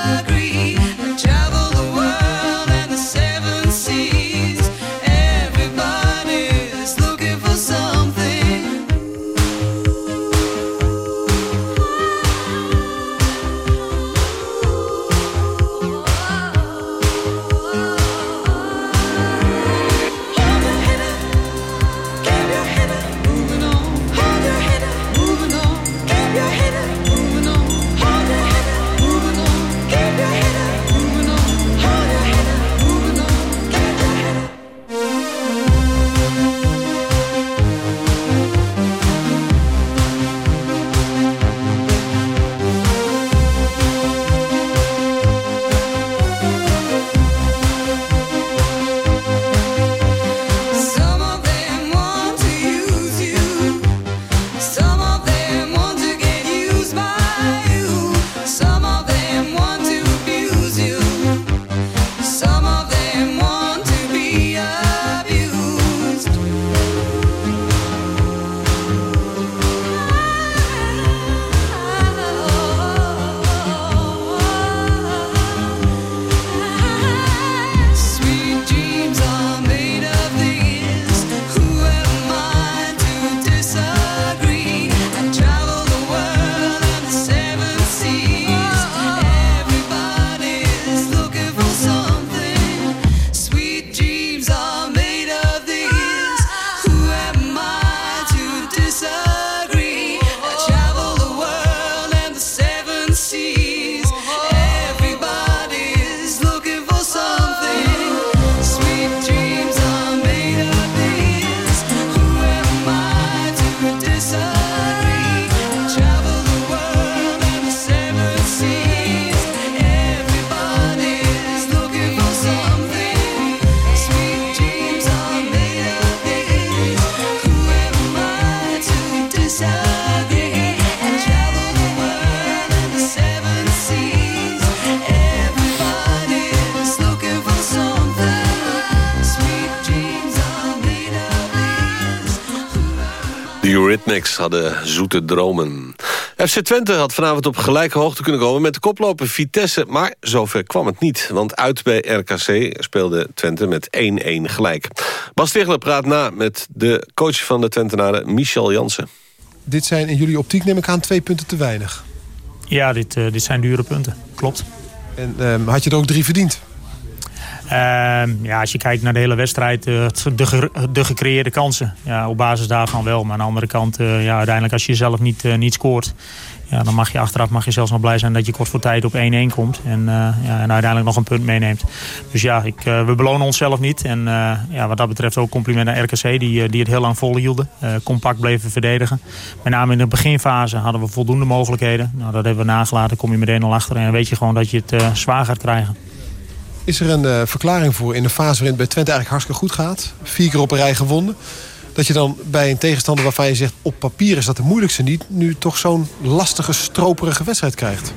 agree. Eurythmics hadden zoete dromen. FC Twente had vanavond op gelijke hoogte kunnen komen met de koploper Vitesse. Maar zover kwam het niet, want uit bij RKC speelde Twente met 1-1 gelijk. Bas Stigler praat na met de coach van de Twentenaren, Michel Jansen. Dit zijn in jullie optiek neem ik aan twee punten te weinig. Ja, dit, uh, dit zijn dure punten, klopt. En ehm, had je er ook drie verdiend? Ehm, ja, als je kijkt naar de hele wedstrijd, eh, de, de gecreëerde kansen. Ja, op basis daarvan wel. Maar aan de andere kant, eh, ja, uiteindelijk als je jezelf niet, eh, niet scoort... Ja, dan mag je achteraf mag je zelfs nog blij zijn dat je kort voor tijd op 1-1 komt. En, ja, en uiteindelijk nog een punt meeneemt. Dus ja, ik, we belonen onszelf niet. En ja, wat dat betreft ook compliment aan RKC die, die het heel lang volhielden. Compact bleven verdedigen. Met name in de beginfase hadden we voldoende mogelijkheden. Nou, dat hebben we nagelaten. kom je meteen al achter. En dan weet je gewoon dat je het zwaar gaat krijgen. Is er een eh, verklaring voor in de fase waarin het bij Twente eigenlijk hartstikke goed gaat? Vier keer op een rij gewonnen. Dat je dan bij een tegenstander waarvan je zegt... op papier is dat de moeilijkste niet... nu toch zo'n lastige, stroperige wedstrijd krijgt?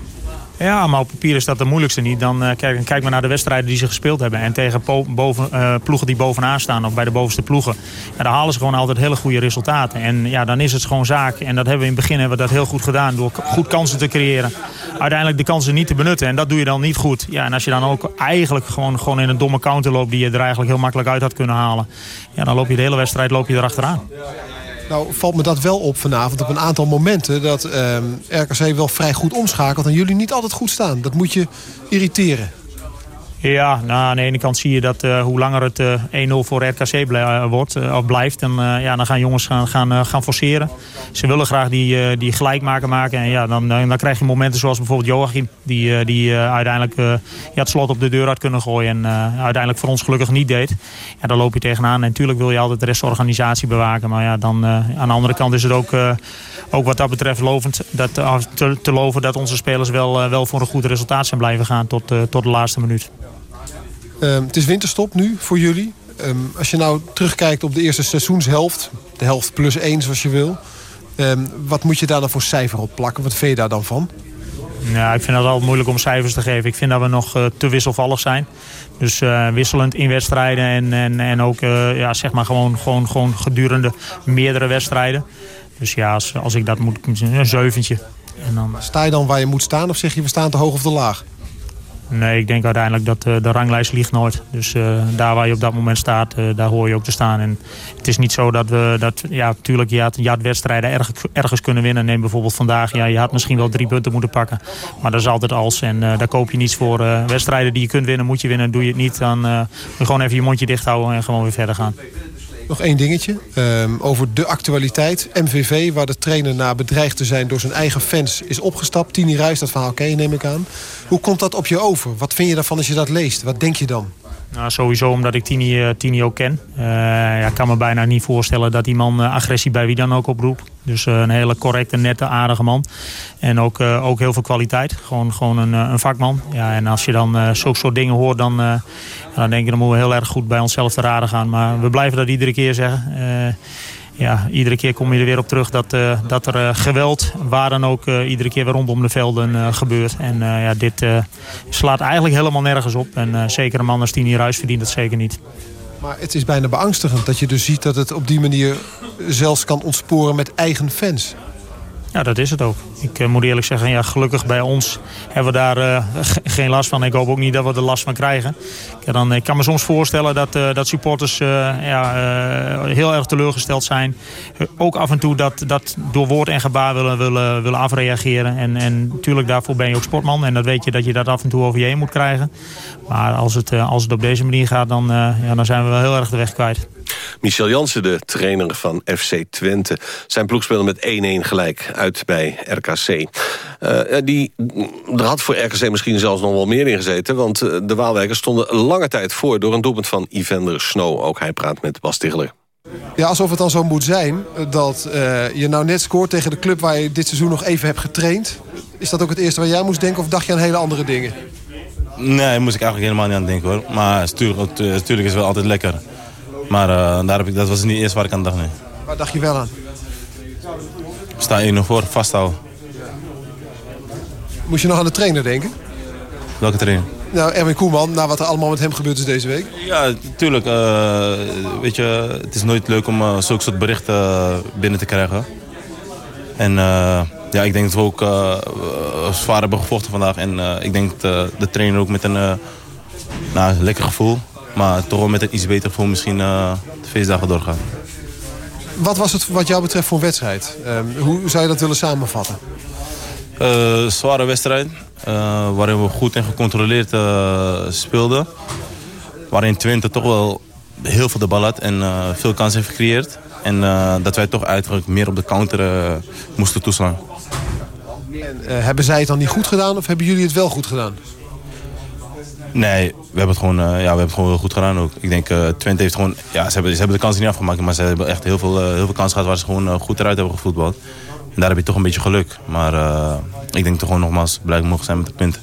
Ja, maar op papier is dat de moeilijkste niet. Dan eh, kijk, kijk maar naar de wedstrijden die ze gespeeld hebben. En tegen boven, eh, ploegen die bovenaan staan of bij de bovenste ploegen. Ja, daar halen ze gewoon altijd hele goede resultaten. En ja, dan is het gewoon zaak. En dat hebben we in het begin hebben we dat heel goed gedaan. Door goed kansen te creëren. Uiteindelijk de kansen niet te benutten. En dat doe je dan niet goed. Ja, en als je dan ook eigenlijk gewoon, gewoon in een domme counter loopt... die je er eigenlijk heel makkelijk uit had kunnen halen. Ja, dan loop je de hele wedstrijd loop je erachteraan. Nou valt me dat wel op vanavond op een aantal momenten... dat ehm, RKC wel vrij goed omschakelt en jullie niet altijd goed staan. Dat moet je irriteren. Ja, nou, aan de ene kant zie je dat eh, hoe langer het eh, 1-0 voor RKC blij- eh, wordt, eh, of blijft, dan, eh, ja, dan gaan jongens gaan, gaan, eh, gaan forceren. Ze willen graag die, eh, die gelijkmaken maken. En ja, dan, dan, krijg je momenten zoals bijvoorbeeld Joachim, die, eh, die eh, uiteindelijk eh, ja, het slot op de deur had kunnen gooien. En eh, uiteindelijk voor ons gelukkig niet deed. Ja, daar loop je tegenaan. En natuurlijk wil je altijd de restorganisatie bewaken. Maar ja, dan eh, aan de andere kant is het ook, eh, ook wat dat betreft lovend dat, eh, te, loven dat onze spelers wel, eh, wel voor een goed resultaat zijn blijven gaan tot, eh, tot de laatste minuut. Ehm, het is winterstop nu voor jullie. Ehm, als je nou terugkijkt op de eerste seizoenshelft... de helft plus één zoals je wil... ehm, wat moet je daar dan voor cijfer op plakken? Wat vind je daar dan van? Ja, ik vind het altijd moeilijk om cijfers te geven. Ik vind dat we nog eh, te wisselvallig zijn. Dus eh, wisselend in wedstrijden en, en, en ook eh, ja, zeg maar gewoon, gewoon, gewoon gedurende meerdere wedstrijden. Dus ja, als, als ik dat moet, een zeventje. En dan, Sta je dan waar je moet staan of zeg je we staan te hoog of te laag? Nee, ik denk uiteindelijk dat eh, de ranglijst ligt nooit. Dus eh, daar waar je op dat moment staat, eh, daar hoor je ook te staan. En het is niet zo dat we, dat, ja, natuurlijk, je had, je had wedstrijden erg, ergens kunnen winnen. Neem bijvoorbeeld vandaag, ja, je had misschien wel drie punten moeten pakken. Maar dat is altijd als. En daar koop je niets voor. Wedstrijden die je kunt winnen, moet je winnen. Doe je het niet, dan gewoon even je mondje dicht houden en gewoon weer verder gaan. Nog één dingetje. ehm, over de actualiteit. MVV, waar de trainer na bedreigd te zijn door zijn eigen fans is opgestapt. Tini Ruijs, dat verhaal ken neem ik aan. Hoe komt dat op je over? Wat vind je daarvan als je dat leest? Wat denk je dan? Nou, sowieso omdat ik Tini, eh, Tini ook ken. Eh, ja, ik kan me bijna niet voorstellen dat die man eh, agressie bij wie dan ook oproept. Dus een hele correcte, nette, aardige man. En ook, ook heel veel kwaliteit. Gewoon, gewoon een, een vakman. Ja, en als je dan eh zulke soort dingen hoort, dan, dan denk ik dan moeten we heel erg goed bij onszelf te raden gaan. Maar we blijven dat iedere keer zeggen. Ja, iedere keer kom je er weer op terug dat, eh, dat er eh, geweld, waar dan ook, eh, iedere keer weer rondom de velden gebeurt. En ja, dit slaat eigenlijk helemaal nergens op. En zeker een man als Tini Ruijs verdient dat zeker niet. Maar het is bijna beangstigend dat je dus ziet dat het op die manier zelfs kan ontsporen met eigen fans. Ja, dat is het ook. Ik eh, moet eerlijk zeggen, ja, gelukkig bij ons hebben we daar eh, ge- geen last van. Ik hoop ook niet dat we er last van krijgen. Ja, dan, ik kan me soms voorstellen dat, eh, dat supporters eh, ja, eh, heel erg teleurgesteld zijn. Eh, ook af en toe dat, dat door woord en gebaar willen, willen, willen afreageren. En, en natuurlijk, daarvoor ben je ook sportman. En dat weet je dat je dat af en toe over je heen moet krijgen. Maar als het, eh, als het op deze manier gaat, dan, eh, ja, dan zijn we wel heel erg de weg kwijt. Michel Jansen, de trainer van FC Twente. Zijn ploeg speelde met 1-1 gelijk uit bij RKC. Eh, die, er had voor RKC misschien zelfs nog wel meer in gezeten... want eh, de Waalwijkers stonden lange tijd voor... door een doelpunt van Evander Snow. Ook hij praat met Bas Ticheler. Ja, alsof het dan zo moet zijn dat eh, je nou net scoort tegen de club... waar je dit seizoen nog even hebt getraind. Is dat ook het eerste waar jij moest denken of dacht je aan hele andere dingen? Nee, daar moest ik eigenlijk helemaal niet aan denken hoor. Maar natuurlijk, natuurlijk is het wel altijd lekker. Maar eh, daar heb ik, dat was niet eerst waar ik aan dacht. Nee. Waar dacht je wel aan? Sta 1 voor, vasthouden. Moest je nog aan de trainer denken? Welke trainer? Nou, Erwin Koeman, na wat er allemaal met hem gebeurd is deze week. Ja, tuurlijk. eh, weet je, het is nooit leuk om uh, zulke soort berichten binnen te krijgen. En uh, ja, ik denk dat we ook zwaar hebben gevochten vandaag. En ik denk dat de trainer ook met een nou, lekker gevoel... maar toch wel met een iets beter gevoel misschien de feestdagen doorgaan. Wat was het wat jou betreft voor een wedstrijd? Um, hoe zou je dat willen samenvatten? Uh, zware wedstrijd. eh, waarin we goed en gecontroleerd speelden. Waarin Twente toch wel heel veel de bal had en veel kansen heeft gecreëerd. En dat wij toch eigenlijk meer op de counter moesten toeslaan. En, hebben zij het dan niet goed gedaan of hebben jullie het wel goed gedaan? Nee, we hebben het gewoon, ja, we hebben het gewoon heel goed gedaan ook. Ik denk, Twente heeft gewoon... Ja, ze hebben, ze hebben de kansen niet afgemaakt, maar ze hebben echt heel veel, heel veel kansen gehad waar ze gewoon goed eruit hebben gevoetbald. En daar heb je toch een beetje geluk. Maar ik denk toch gewoon nogmaals blij mogen zijn met het punt.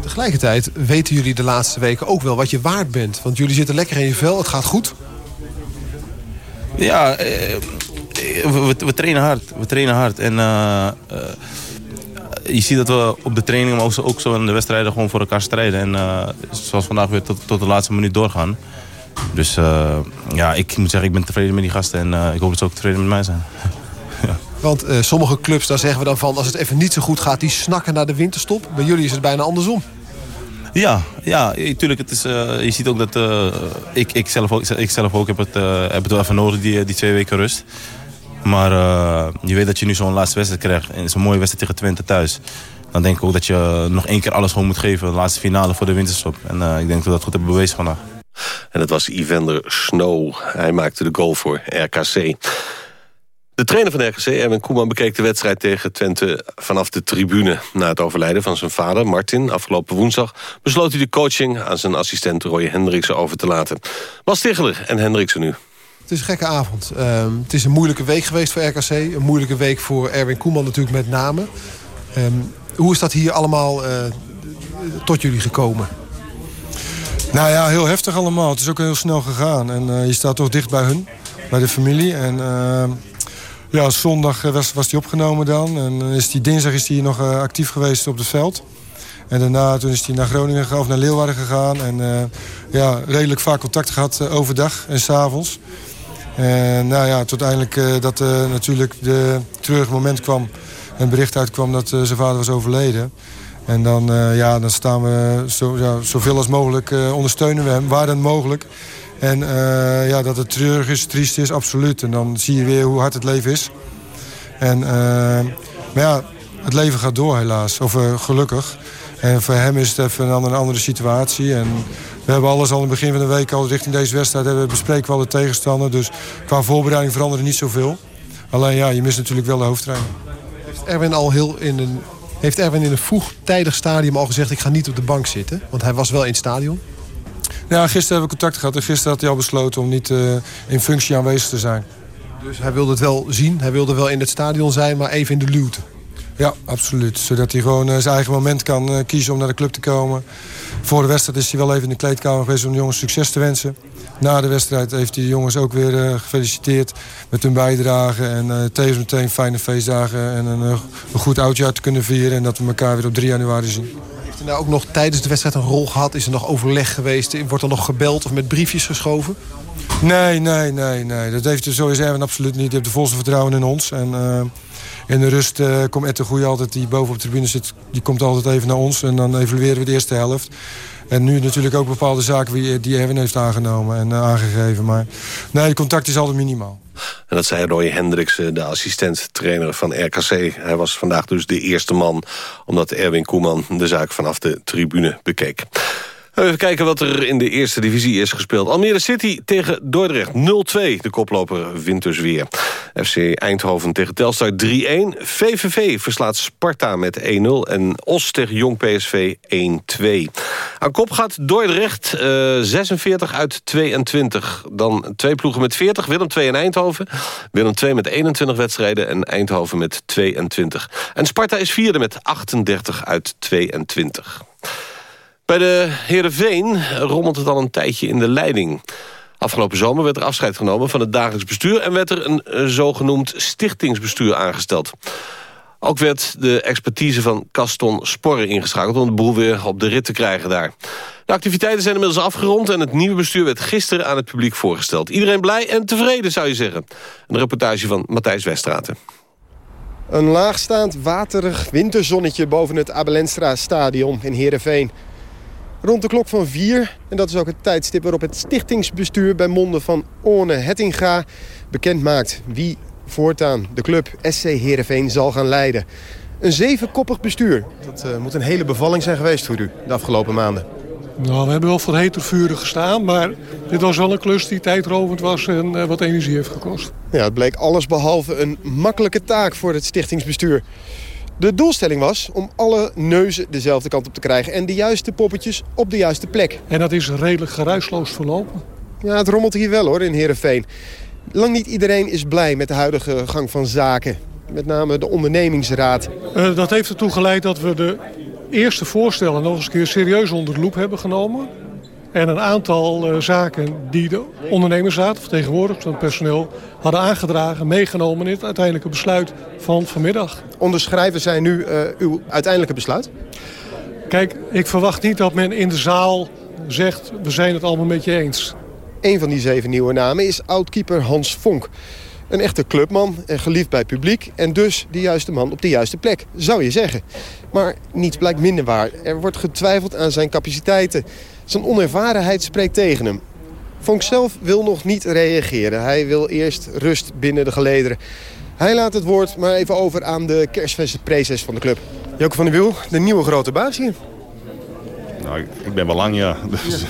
Tegelijkertijd weten jullie de laatste weken ook wel wat je waard bent. Want jullie zitten lekker in je vel, het gaat goed. Ja, eh, we, we, trainen hard. We trainen hard. En je ziet dat we op de training, maar ook, zo in de wedstrijden gewoon voor elkaar strijden. En uh, zoals vandaag weer tot, tot de laatste minuut doorgaan. Dus ja, ik moet zeggen, ik ben tevreden met die gasten. En ik hoop dat ze ook tevreden met mij zijn. Want uh, sommige clubs, daar zeggen we dan van... als het even niet zo goed gaat, die snakken naar de winterstop. Bij jullie is het bijna andersom. Ja, ja tuurlijk. Het is, uh, je ziet ook dat uh, ik, ik, zelf ook, ik zelf ook heb het, heb het wel even nodig, die, die twee weken rust. Maar je weet dat je nu zo'n laatste wedstrijd krijgt. En zo'n mooie wedstrijd tegen Twente thuis. Dan denk ik ook dat je nog één keer alles gewoon moet geven. De laatste finale voor de winterstop. En ik denk dat we dat goed hebben bewezen vandaag. En het was Evander Snow. Hij maakte de goal voor RKC. De trainer van RKC, Erwin Koeman, bekeek de wedstrijd tegen Twente vanaf de tribune. Na het overlijden van zijn vader, Martin, afgelopen woensdag... besloot hij de coaching aan zijn assistent Roy Hendriksen over te laten. Bas Ticheler en Hendriksen nu. Het is een gekke avond. Ehm, het is een moeilijke week geweest voor RKC. Een moeilijke week voor Erwin Koeman natuurlijk met name. Ehm, hoe is dat hier allemaal uh, tot jullie gekomen? Nou ja, heel heftig allemaal. Het is ook heel snel gegaan. En uh, je staat toch dicht bij hun, bij de familie. En uh, ja, zondag eh, was, was hij opgenomen dan. En is die, dinsdag is hij nog actief geweest op het veld. En daarna toen is hij naar Groningen gegaan, of naar Leeuwarden gegaan. En ja, redelijk vaak contact gehad overdag en s'avonds. En nou ja, tot uiteindelijk dat natuurlijk de treurige moment kwam... en bericht uitkwam dat zijn vader was overleden. En dan, ja, dan staan we zo, ja, zoveel als mogelijk, ondersteunen we hem, waar dan mogelijk... En ja, dat het treurig is, triest is, absoluut. En dan zie je weer hoe hard het leven is. En, maar ja, het leven gaat door helaas. Of gelukkig. En voor hem is het even een andere, een andere situatie. En we hebben alles al in het begin van de week al richting deze wedstrijd... hebben we bespreken we al de tegenstander. Dus qua voorbereiding veranderde niet zoveel. Alleen ja, je mist natuurlijk wel de hoofdtrainer. Heeft Erwin al heel in een... Heeft Erwin in een vroegtijdig stadium al gezegd... ik ga niet op de bank zitten? Want hij was wel in het stadion. Ja, gisteren hebben we contact gehad. En gisteren had hij al besloten om niet uh, in functie aanwezig te zijn. Dus hij wilde het wel zien. Hij wilde wel in het stadion zijn, maar even in de luwte. Ja, absoluut. Zodat hij gewoon uh, zijn eigen moment kan uh, kiezen om naar de club te komen. Voor de wedstrijd is hij wel even in de kleedkamer geweest om de jongens succes te wensen. Na de wedstrijd heeft hij de jongens ook weer uh, gefeliciteerd met hun bijdrage. En uh, tevens meteen fijne feestdagen en een, een goed oudjaar te kunnen vieren. En dat we elkaar weer op 3 januari zien er nou ook nog tijdens de wedstrijd een rol gehad? Is er nog overleg geweest? Wordt er nog gebeld of met briefjes geschoven? Nee, nee, nee. nee. Dat heeft er sowieso absoluut niet. Je hebt de volste vertrouwen in ons. En uh, in de rust uh, komt de Goeie altijd, die boven op de tribune zit... die komt altijd even naar ons en dan evalueren we de eerste helft. En nu natuurlijk ook bepaalde zaken die Erwin heeft aangenomen en uh, aangegeven. Maar nee, de contact is altijd minimaal. En dat zei Roy Hendricks, de assistent-trainer van RKC. Hij was vandaag dus de eerste man... omdat Erwin Koeman de zaak vanaf de tribune bekeek. Even kijken wat er in de eerste divisie is gespeeld. Almere City tegen Dordrecht 0-2. De koploper wint dus weer. FC Eindhoven tegen Telstar 3-1. VVV verslaat Sparta met 1-0. En Os tegen Jong PSV 1-2. Aan kop gaat Dordrecht uh, eh, 46 uit 22. Dan twee ploegen met 40. Willem 2 en Eindhoven. Willem 2 met 21 wedstrijden en Eindhoven met 22. En Sparta is vierde met 38 uit 22. Bij de Heerenveen rommelt het al een tijdje in de leiding. Afgelopen zomer werd er afscheid genomen van het dagelijks bestuur... en werd er een zogenoemd stichtingsbestuur aangesteld. Ook werd de expertise van Caston Sporren ingeschakeld... om de boel weer op de rit te krijgen daar. De activiteiten zijn inmiddels afgerond... en het nieuwe bestuur werd gisteren aan het publiek voorgesteld. Iedereen blij en tevreden, zou je zeggen. Een reportage van Matthijs Westraten. Een laagstaand, waterig winterzonnetje boven het Abelenstra stadion in Heerenveen. Rond de klok van vier, en dat is ook het tijdstip waarop het stichtingsbestuur bij monden van Orne Hettinga bekend maakt wie voortaan de club SC Heerenveen zal gaan leiden. Een zevenkoppig bestuur. Dat uh, moet een hele bevalling zijn geweest voor u de afgelopen maanden. Nou, we hebben wel voor heter vuren gestaan, maar dit was wel een klus die tijdrovend was en uh, wat energie heeft gekost. Ja, het bleek alles behalve een makkelijke taak voor het stichtingsbestuur. De doelstelling was om alle neuzen dezelfde kant op te krijgen... en de juiste poppetjes op de juiste plek. En dat is redelijk geruisloos verlopen. Ja, het rommelt hier wel hoor, in Heerenveen. Lang niet iedereen is blij met de huidige gang van zaken. Met name de ondernemingsraad. Uh, dat heeft ertoe geleid dat we de eerste voorstellen nog eens een keer serieus onder de loep hebben genomen. En een aantal uh, zaken die de ondernemingsraad, vertegenwoordigers van het personeel, hadden aangedragen, meegenomen in het uiteindelijke besluit van vanmiddag. Onderschrijven zij nu uh, uw uiteindelijke besluit? Kijk, ik verwacht niet dat men in de zaal zegt, we zijn het allemaal met je eens. Een van die zeven nieuwe namen is oudkeeper Hans Vonk. Een echte clubman en geliefd bij het publiek. En dus de juiste man op de juiste plek, zou je zeggen. Maar niets blijkt minder waar. Er wordt getwijfeld aan zijn capaciteiten. Zijn onervarenheid spreekt tegen hem. Vonk zelf wil nog niet reageren. Hij wil eerst rust binnen de gelederen. Hij laat het woord maar even over aan de kerstfestpreses van de club. Joke van der Wiel, de nieuwe grote baas hier. Nou, ik ben wel lang, ja. Dus,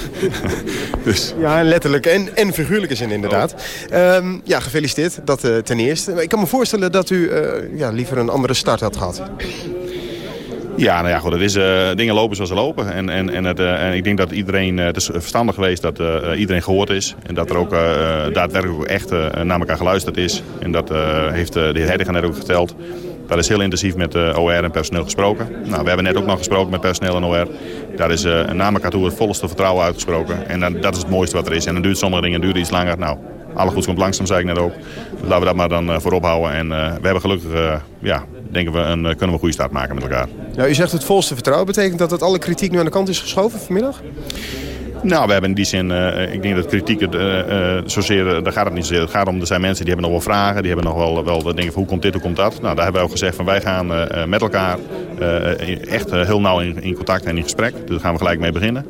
dus. Ja, letterlijk en, en figuurlijke zin inderdaad. Oh. Um, ja, gefeliciteerd, dat uh, ten eerste. Ik kan me voorstellen dat u uh, ja, liever een andere start had gehad. Ja, nou ja, goed, het is, uh, dingen lopen zoals ze lopen. En, en, en, het, uh, en ik denk dat iedereen, uh, het is verstandig geweest dat iedereen gehoord is. En dat er ook daadwerkelijk ook echt naar elkaar geluisterd is. En dat heeft de heer Heddiger net ook geteld. Daar is heel intensief met OR en personeel gesproken. Nou, we hebben net ook nog gesproken met personeel en OR. Daar is uh, na elkaar toe het volste vertrouwen uitgesproken. En dat is het mooiste wat er is. En dan duurt sommige dingen duurt iets langer. Nou, alle goed komt langzaam, zei ik net ook. Dus laten we dat maar dan voorop houden. En we hebben gelukkig, ja, denken we, een, kunnen we een goede start maken met elkaar. Ja, u zegt het volste vertrouwen. Betekent dat dat alle kritiek nu aan de kant is geschoven vanmiddag? Nou, we hebben in die zin, uh, ik denk dat kritiek, uh, uh, zozeer, daar gaat het niet zozeer. Het gaat om, er zijn mensen die hebben nog wel vragen, die hebben nog wel, wel denken van hoe komt dit, hoe komt dat. Nou, daar hebben we ook gezegd van wij gaan met elkaar echt heel nauw in, in, contact en in gesprek. Dus daar gaan we gelijk mee beginnen.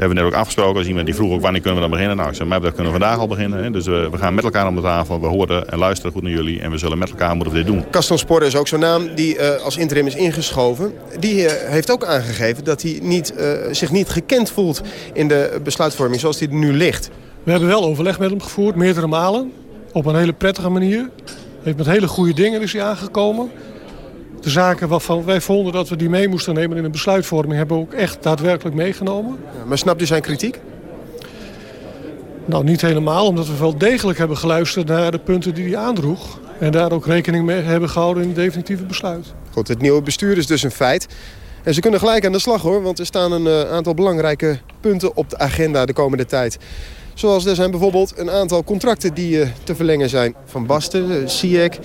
Dat hebben we net ook afgesproken. Als iemand die vroeg ook wanneer kunnen we dan beginnen. Nou, ik zei, maar dat kunnen we vandaag al beginnen. Hè. Dus we gaan met elkaar om de tafel. We horen en luisteren goed naar jullie. En we zullen met elkaar moeten dit doen. Kaston Spoor is ook zo'n naam die als interim is ingeschoven. Die heeft ook aangegeven dat hij niet, zich niet gekend voelt in de besluitvorming zoals die er nu ligt. We hebben wel overleg met hem gevoerd, meerdere malen. Op een hele prettige manier. Heeft met hele goede dingen is hij aangekomen. De zaken waarvan wij vonden dat we die mee moesten nemen in een besluitvorming... hebben we ook echt daadwerkelijk meegenomen. Ja, maar snapt u zijn kritiek? Nou, niet helemaal, omdat we wel degelijk hebben geluisterd naar de punten die hij aandroeg. En daar ook rekening mee hebben gehouden in het definitieve besluit. Goed, het nieuwe bestuur is dus een feit. En ze kunnen gelijk aan de slag hoor, want er staan een uh, aantal belangrijke punten op de agenda de komende tijd. Zoals er zijn bijvoorbeeld een aantal contracten die uh, te verlengen zijn. Van Basten, uh, Siek,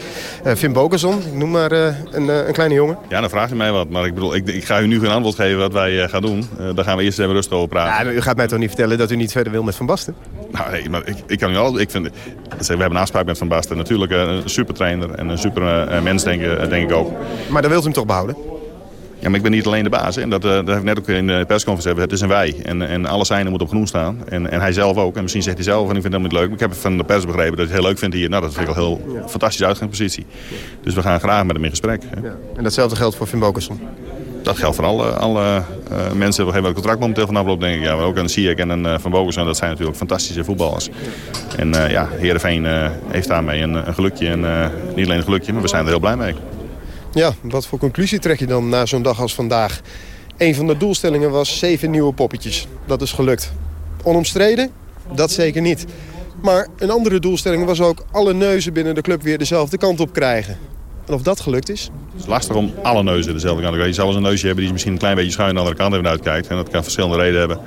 uh, Finn Bokerson, ik noem maar een, een, kleine jongen. Ja, dan vraag je mij wat. Maar ik bedoel, ik, ik ga u nu geen antwoord geven wat wij gaan doen. daar gaan we eerst even rustig over praten. Ja, u gaat mij toch niet vertellen dat u niet verder wil met Van Basten? Nou, nee, maar ik, ik kan u al... Ik vind, we hebben een afspraak met Van Basten. Natuurlijk een super trainer en een super mens, denk, denk ik ook. Maar dan wilt u hem toch behouden? Ja, maar ik ben niet alleen de baas. En dat, uh, dat heb ik net ook in de persconferentie hebben. Het is een wij. En, en alle zijnen moeten op genoeg staan. En, en hij zelf ook. En misschien zegt hij zelf, en ik vind dat niet leuk. Maar ik heb van de pers begrepen dat hij het heel leuk vindt hier. Nou, dat vind ik al heel ja. fantastische uitgangspositie. Dus we gaan graag met hem in gesprek. Ja. En datzelfde geldt voor Finn Bokerson? Dat geldt voor alle, alle uh, mensen. We hebben een contract momenteel van afloop, denk ik. Ja, maar ook een Siek en een uh, Van Bogerson. Dat zijn natuurlijk fantastische voetballers. En uh, ja, Heerenveen heeft daarmee een, een gelukje. En niet alleen een gelukje, maar we zijn er heel blij mee. Ja, wat voor conclusie trek je dan na zo'n dag als vandaag? Een van de doelstellingen was zeven nieuwe poppetjes. Dat is gelukt. Onomstreden? Dat zeker niet. Maar een andere doelstelling was ook alle neuzen binnen de club weer dezelfde kant op krijgen. En of dat gelukt is? Het is lastig om alle neuzen dezelfde kant op te krijgen. Je wel eens een neusje hebben die misschien een klein beetje schuin aan de andere kant even uitkijkt. En dat kan verschillende redenen hebben.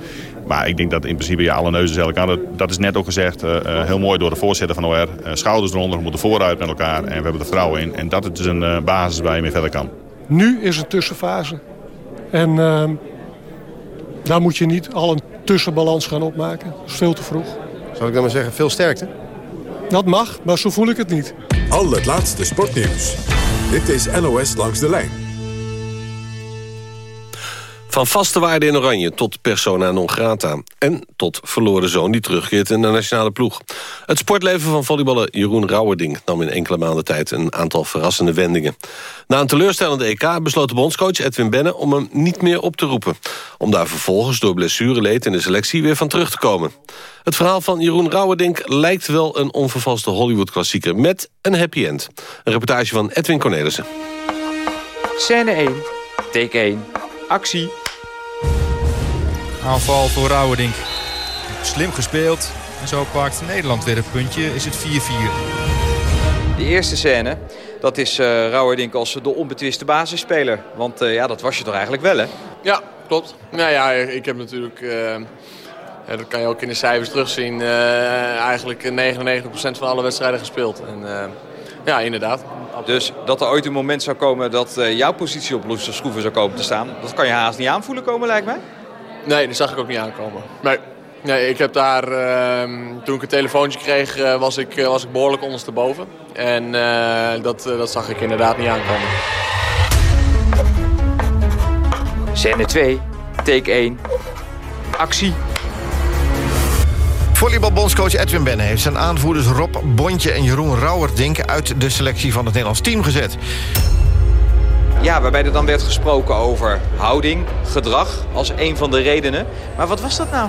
Maar ik denk dat in principe ja, alle neuzen dezelfde kant. Dat, dat is net ook gezegd, uh, heel mooi door de voorzitter van OR. Uh, schouders eronder, we moeten vooruit met elkaar. En we hebben er vertrouwen in. En dat is dus een uh, basis waar je mee verder kan. Nu is een tussenfase. En ehm, daar moet je niet al een tussenbalans gaan opmaken. Dat is veel te vroeg. Zal ik dan maar zeggen, veel sterkte? Dat mag, maar zo voel ik het niet. Al het laatste sportnieuws. Dit is NOS Langs de Lijn. Van vaste waarde in oranje tot persona non grata. En tot verloren zoon die terugkeert in de nationale ploeg. Het sportleven van volleyballer Jeroen Rauwerding... nam in enkele maanden tijd een aantal verrassende wendingen. Na een teleurstellende EK besloot de bondscoach Edwin Benne... om hem niet meer op te roepen. Om daar vervolgens door blessureleed in de selectie weer van terug te komen. Het verhaal van Jeroen Rauwerdink lijkt wel een onvervalste Hollywood-klassieker... met een happy end. Een reportage van Edwin Cornelissen. Scène 1, take 1, actie. Aanval voor Rauwerdink. Slim gespeeld. En zo pakt Nederland weer een puntje. Is het 4-4. De eerste scène, dat is uh, Rauwerdink als de onbetwiste basisspeler. Want uh, ja, dat was je toch eigenlijk wel, hè? Ja, klopt. Nou ja, ik heb natuurlijk... Uh, dat kan je ook in de cijfers terugzien. eigenlijk 99% van alle wedstrijden gespeeld. En, ja, inderdaad. Dus dat er ooit een moment zou komen dat jouw positie op losse schroeven zou komen te staan... dat kan je haast niet aanvoelen komen, lijkt mij? Nee, dat zag ik ook niet aankomen. Nee. Nee, ik heb daar, uh, toen ik een telefoontje kreeg, uh, was, ik, uh, was ik behoorlijk ondersteboven. En uh, dat, dat zag ik inderdaad niet aankomen. Scène 2, take 1, actie. Volleybalbondscoach Edwin Benne heeft zijn aanvoerders Rob Bontje en Jeroen Rauwerdink... uit de selectie van het Nederlands team gezet. Ja, waarbij er dan werd gesproken over houding, gedrag als een van de redenen. Maar wat was dat nou?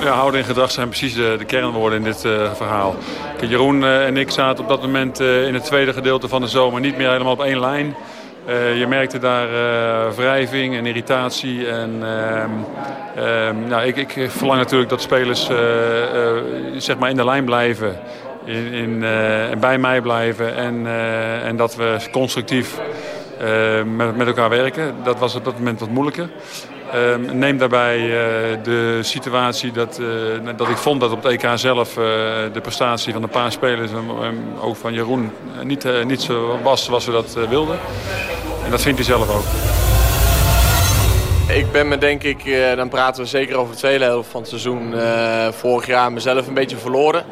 Ja, houding en gedrag zijn precies de, de kernwoorden in dit uh, verhaal. Jeroen uh, en ik zaten op dat moment uh, in het tweede gedeelte van de zomer niet meer helemaal op één lijn. je merkte daar wrijving en irritatie. En, nou, ik, ik, verlang natuurlijk dat spelers zeg maar in de lijn blijven. In, in, bij mij blijven. En, en dat we constructief met, met elkaar werken. Dat was op dat moment wat moeilijker. Uh, neem daarbij uh, de situatie dat, uh, dat ik vond dat op het EK zelf de prestatie van een paar spelers, en ook van Jeroen, niet, niet zo was zoals we dat wilden. En dat vindt hij zelf ook. Ik ben me denk ik, dan praten we zeker over de tweede helft van het seizoen, vorig jaar mezelf een beetje verloren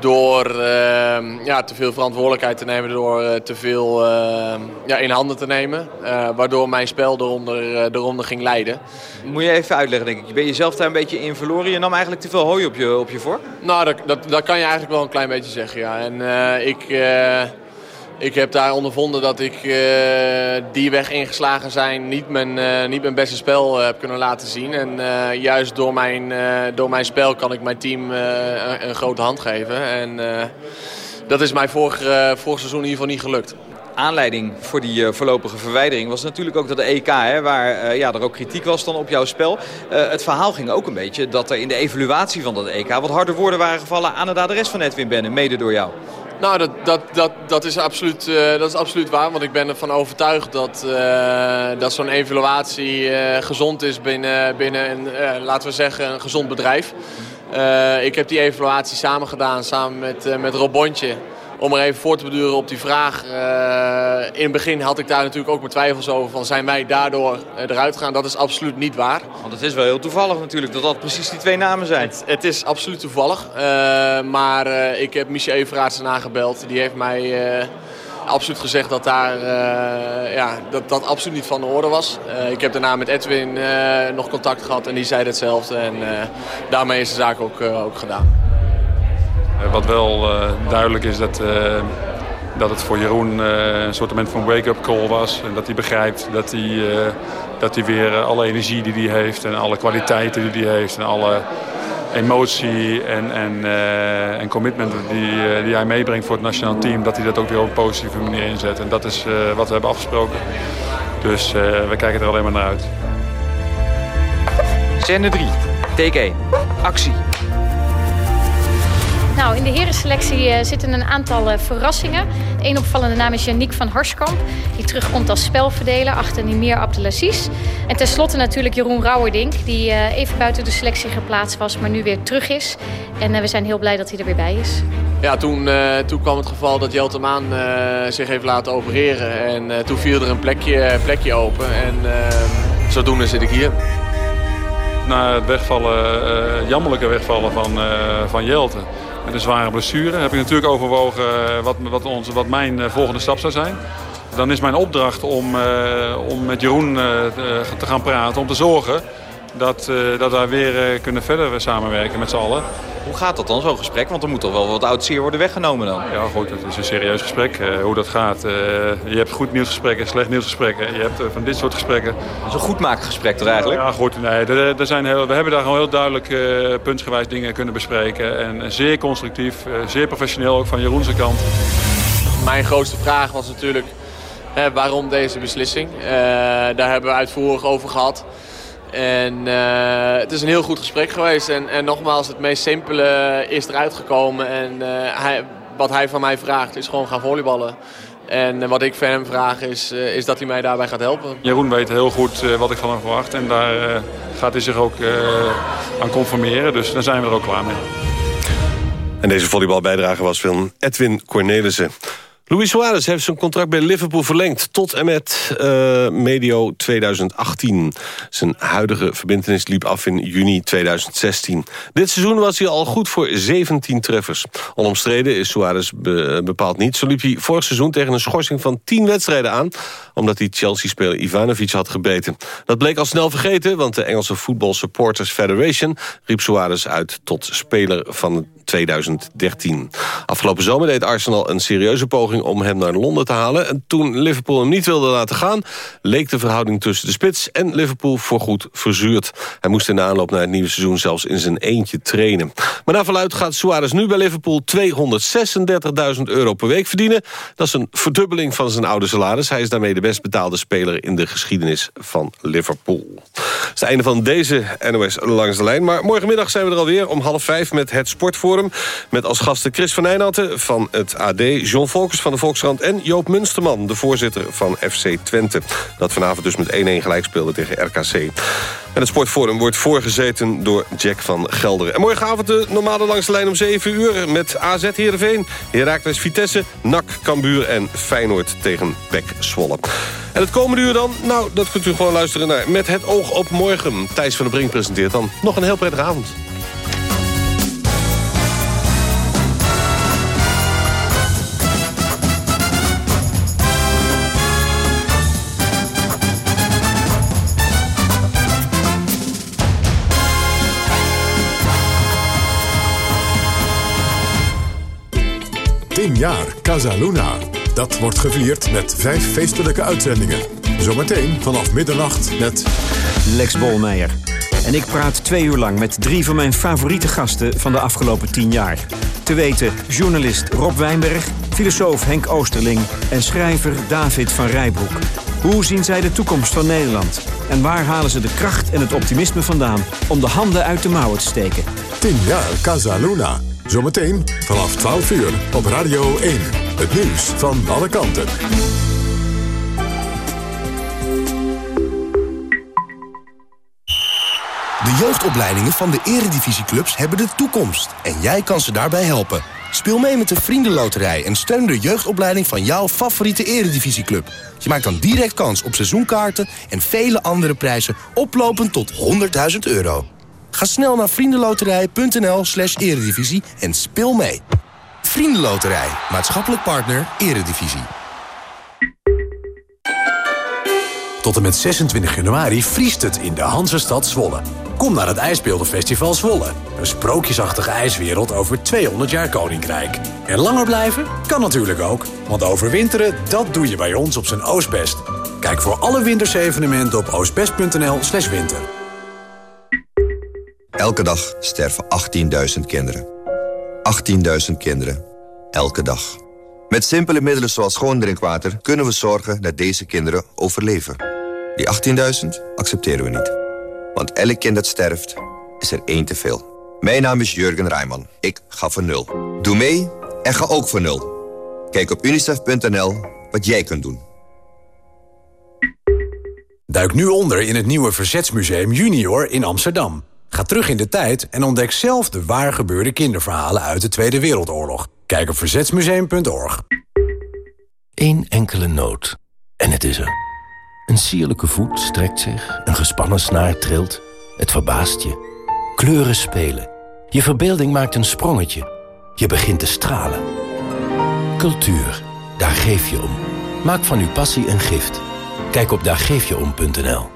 door uh, ja, te veel verantwoordelijkheid te nemen, door uh, te veel uh, ja, in handen te nemen. Eh, waardoor mijn spel eronder, eronder ging leiden. Moet je even uitleggen, denk ik. Je bent jezelf daar een beetje in verloren. Je nam eigenlijk te veel hooi op je, op je voor? Nou, dat, dat, dat kan je eigenlijk wel een klein beetje zeggen, ja. En ik ik heb daar ondervonden dat ik uh, die weg ingeslagen zijn niet mijn, uh, niet mijn beste spel uh, heb kunnen laten zien. En juist door mijn, door mijn spel kan ik mijn team een, een, grote hand geven. En dat is mij vorig, vorig seizoen in ieder geval niet gelukt aanleiding voor die voorlopige verwijdering was natuurlijk ook dat de EK, hè, waar ja, er ook kritiek was dan op jouw spel. Het verhaal ging ook een beetje dat er in de evaluatie van dat EK wat harde woorden waren gevallen aan de adres van Edwin Benne, mede door jou. Nou, dat, dat, dat, dat, is absoluut, uh, dat is absoluut waar. Want ik ben ervan overtuigd dat, uh, dat zo'n evaluatie uh, gezond is binnen, binnen een, laten we zeggen, een gezond bedrijf. ik heb die evaluatie samen gedaan, samen met, met Rob Bontje om er even voor te beduren op die vraag. Uh, in het begin had ik daar natuurlijk ook mijn twijfels over. Van zijn wij daardoor uh, eruit gaan? Dat is absoluut niet waar. Want het is wel heel toevallig natuurlijk dat dat precies die twee namen zijn. Het, het is absoluut toevallig. Uh, maar ik heb Michel Everaerts nagebeld. Die heeft mij absoluut gezegd dat daar, ja, dat, dat absoluut niet van de orde was. ik heb daarna met Edwin nog contact gehad en die zei hetzelfde. En daarmee is de zaak ook, ook gedaan. Eh, wat wel eh, duidelijk is dat, eh, dat het voor Jeroen een soort van wake-up call was. En dat hij begrijpt dat hij, dat hij weer alle energie die hij heeft en alle kwaliteiten die hij heeft en alle emotie en, en, en commitment die, die hij meebrengt voor het nationaal team, dat hij dat ook weer op een positieve manier inzet. En dat is wat we hebben afgesproken. Dus we kijken er alleen maar naar uit. Scène 3, take 1, actie. Nou, in de herenselectie uh, zitten een aantal uh, verrassingen. Eén opvallende naam is Yannick van Harskamp. Die terugkomt als spelverdeler achter Nimir Abdelaziz. En tenslotte natuurlijk Jeroen Rauwerdink. Die uh, even buiten de selectie geplaatst was, maar nu weer terug is. En we zijn heel blij dat hij er weer bij is. Ja, toen, toen kwam het geval dat Jelte Maan zich heeft laten opereren. En toen viel er een plekje, plekje open. En zodoende zit ik hier na het wegvallen, jammerlijke wegvallen van, van Jelte met een zware blessure. Heb ik natuurlijk overwogen eh, wat, wat, onze, wat mijn eh, volgende stap zou zijn. Dan is mijn opdracht om, om met Jeroen te gaan praten. Om te zorgen dat, dat wij weer kunnen verder samenwerken met z'n allen. Hoe gaat dat dan, zo'n gesprek? Want er moet toch wel wat oud zeer worden weggenomen dan? Ja, goed, het is een serieus gesprek. Uh, hoe dat gaat. Uh, je hebt goed nieuwsgesprekken, slecht nieuwsgesprekken. Je hebt uh, van dit soort gesprekken. Dat is een goedmaakgesprek toch eigenlijk? Ja, goed. Nee, er, er zijn heel, we hebben daar gewoon heel duidelijk puntsgewijs dingen kunnen bespreken. En zeer constructief, zeer professioneel ook van Jeroense kant. Mijn grootste vraag was natuurlijk waarom deze beslissing. daar hebben we uitvoerig over gehad. En uh, het is een heel goed gesprek geweest. En, en nogmaals, het meest simpele is eruit gekomen. En uh, hij, wat hij van mij vraagt is gewoon gaan volleyballen. En uh, wat ik van hem vraag is, is dat hij mij daarbij gaat helpen. Jeroen weet heel goed wat ik van hem verwacht. En daar gaat hij zich ook aan conformeren. Dus daar zijn we er ook klaar mee. En deze volleybalbijdrage was van Edwin Cornelissen. Luis Suarez heeft zijn contract bij Liverpool verlengd... tot en met uh, medio 2018. Zijn huidige verbindenis liep af in juni 2016. Dit seizoen was hij al goed voor 17 treffers. Onomstreden is Suarez bepaald niet. Zo liep hij vorig seizoen tegen een schorsing van 10 wedstrijden aan... omdat hij Chelsea-speler Ivanovic had gebeten. Dat bleek al snel vergeten, want de Engelse Football Supporters Federation... riep Suarez uit tot speler van 2013. Afgelopen zomer deed Arsenal een serieuze poging om hem naar Londen te halen. En toen Liverpool hem niet wilde laten gaan... leek de verhouding tussen de spits en Liverpool voorgoed verzuurd. Hij moest in de aanloop naar het nieuwe seizoen zelfs in zijn eentje trainen. Maar naar verluid gaat Suarez nu bij Liverpool 236.000 euro per week verdienen. Dat is een verdubbeling van zijn oude salaris. Hij is daarmee de best betaalde speler in de geschiedenis van Liverpool. Het is het einde van deze NOS Langs de Lijn. Maar morgenmiddag zijn we er alweer om half vijf met het Sportforum. Met als gasten Chris van Nijnatten van het AD, John Volkers van de Volkskrant... en Joop Munsterman, de voorzitter van FC Twente. Dat vanavond dus met 1-1 gelijk speelde tegen RKC. En het Sportforum wordt voorgezeten door Jack van Gelderen. En morgenavond de normale langste lijn om 7 uur... met AZ Heerenveen, Heracles Vitesse, NAC Cambuur en Feyenoord tegen Pek Zwolle. En het komende uur dan, nou, dat kunt u gewoon luisteren naar Met het oog op morgen. Thijs van der Brink presenteert dan nog een heel prettige avond. Jaar Casa Luna. Dat wordt gevierd met vijf feestelijke uitzendingen. Zometeen vanaf middernacht met... Lex Bolmeijer. En ik praat twee uur lang met drie van mijn favoriete gasten van de afgelopen tien jaar. Te weten journalist Rob Wijnberg, filosoof Henk Oosterling... en schrijver David van Rijbroek. Hoe zien zij de toekomst van Nederland? En waar halen ze de kracht en het optimisme vandaan... om de handen uit de mouwen te steken? 10 jaar Casa Luna. Zometeen vanaf 12 uur op Radio 1. Het nieuws van alle kanten. De jeugdopleidingen van de eredivisieclubs hebben de toekomst. En jij kan ze daarbij helpen. Speel mee met de Vriendenloterij en steun de jeugdopleiding van jouw favoriete eredivisieclub. Je maakt dan direct kans op seizoenkaarten en vele andere prijzen oplopend tot 100.000 euro. Ga snel naar vriendenloterij.nl slash eredivisie en speel mee. Vriendenloterij, maatschappelijk partner, eredivisie. Tot en met 26 januari vriest het in de Hansestad Zwolle. Kom naar het IJsbeeldenfestival Zwolle. Een sprookjesachtige ijswereld over 200 jaar Koninkrijk. En langer blijven? Kan natuurlijk ook. Want overwinteren, dat doe je bij ons op zijn Oostbest. Kijk voor alle wintersevenementen op oostbest.nl slash winter. Elke dag sterven 18.000 kinderen. 18.000 kinderen. Elke dag. Met simpele middelen zoals schoon drinkwater kunnen we zorgen dat deze kinderen overleven. Die 18.000 accepteren we niet. Want elk kind dat sterft, is er één te veel. Mijn naam is Jurgen Rijman. Ik ga voor nul. Doe mee en ga ook voor nul. Kijk op unicef.nl wat jij kunt doen. Duik nu onder in het nieuwe Verzetsmuseum Junior in Amsterdam. Ga terug in de tijd en ontdek zelf de waar gebeurde kinderverhalen uit de Tweede Wereldoorlog. Kijk op verzetsmuseum.org. Eén enkele noot. En het is er. Een sierlijke voet strekt zich, een gespannen snaar trilt. Het verbaast je. Kleuren spelen. Je verbeelding maakt een sprongetje. Je begint te stralen. Cultuur, daar geef je om. Maak van uw passie een gift. Kijk op daargeefjeom.nl.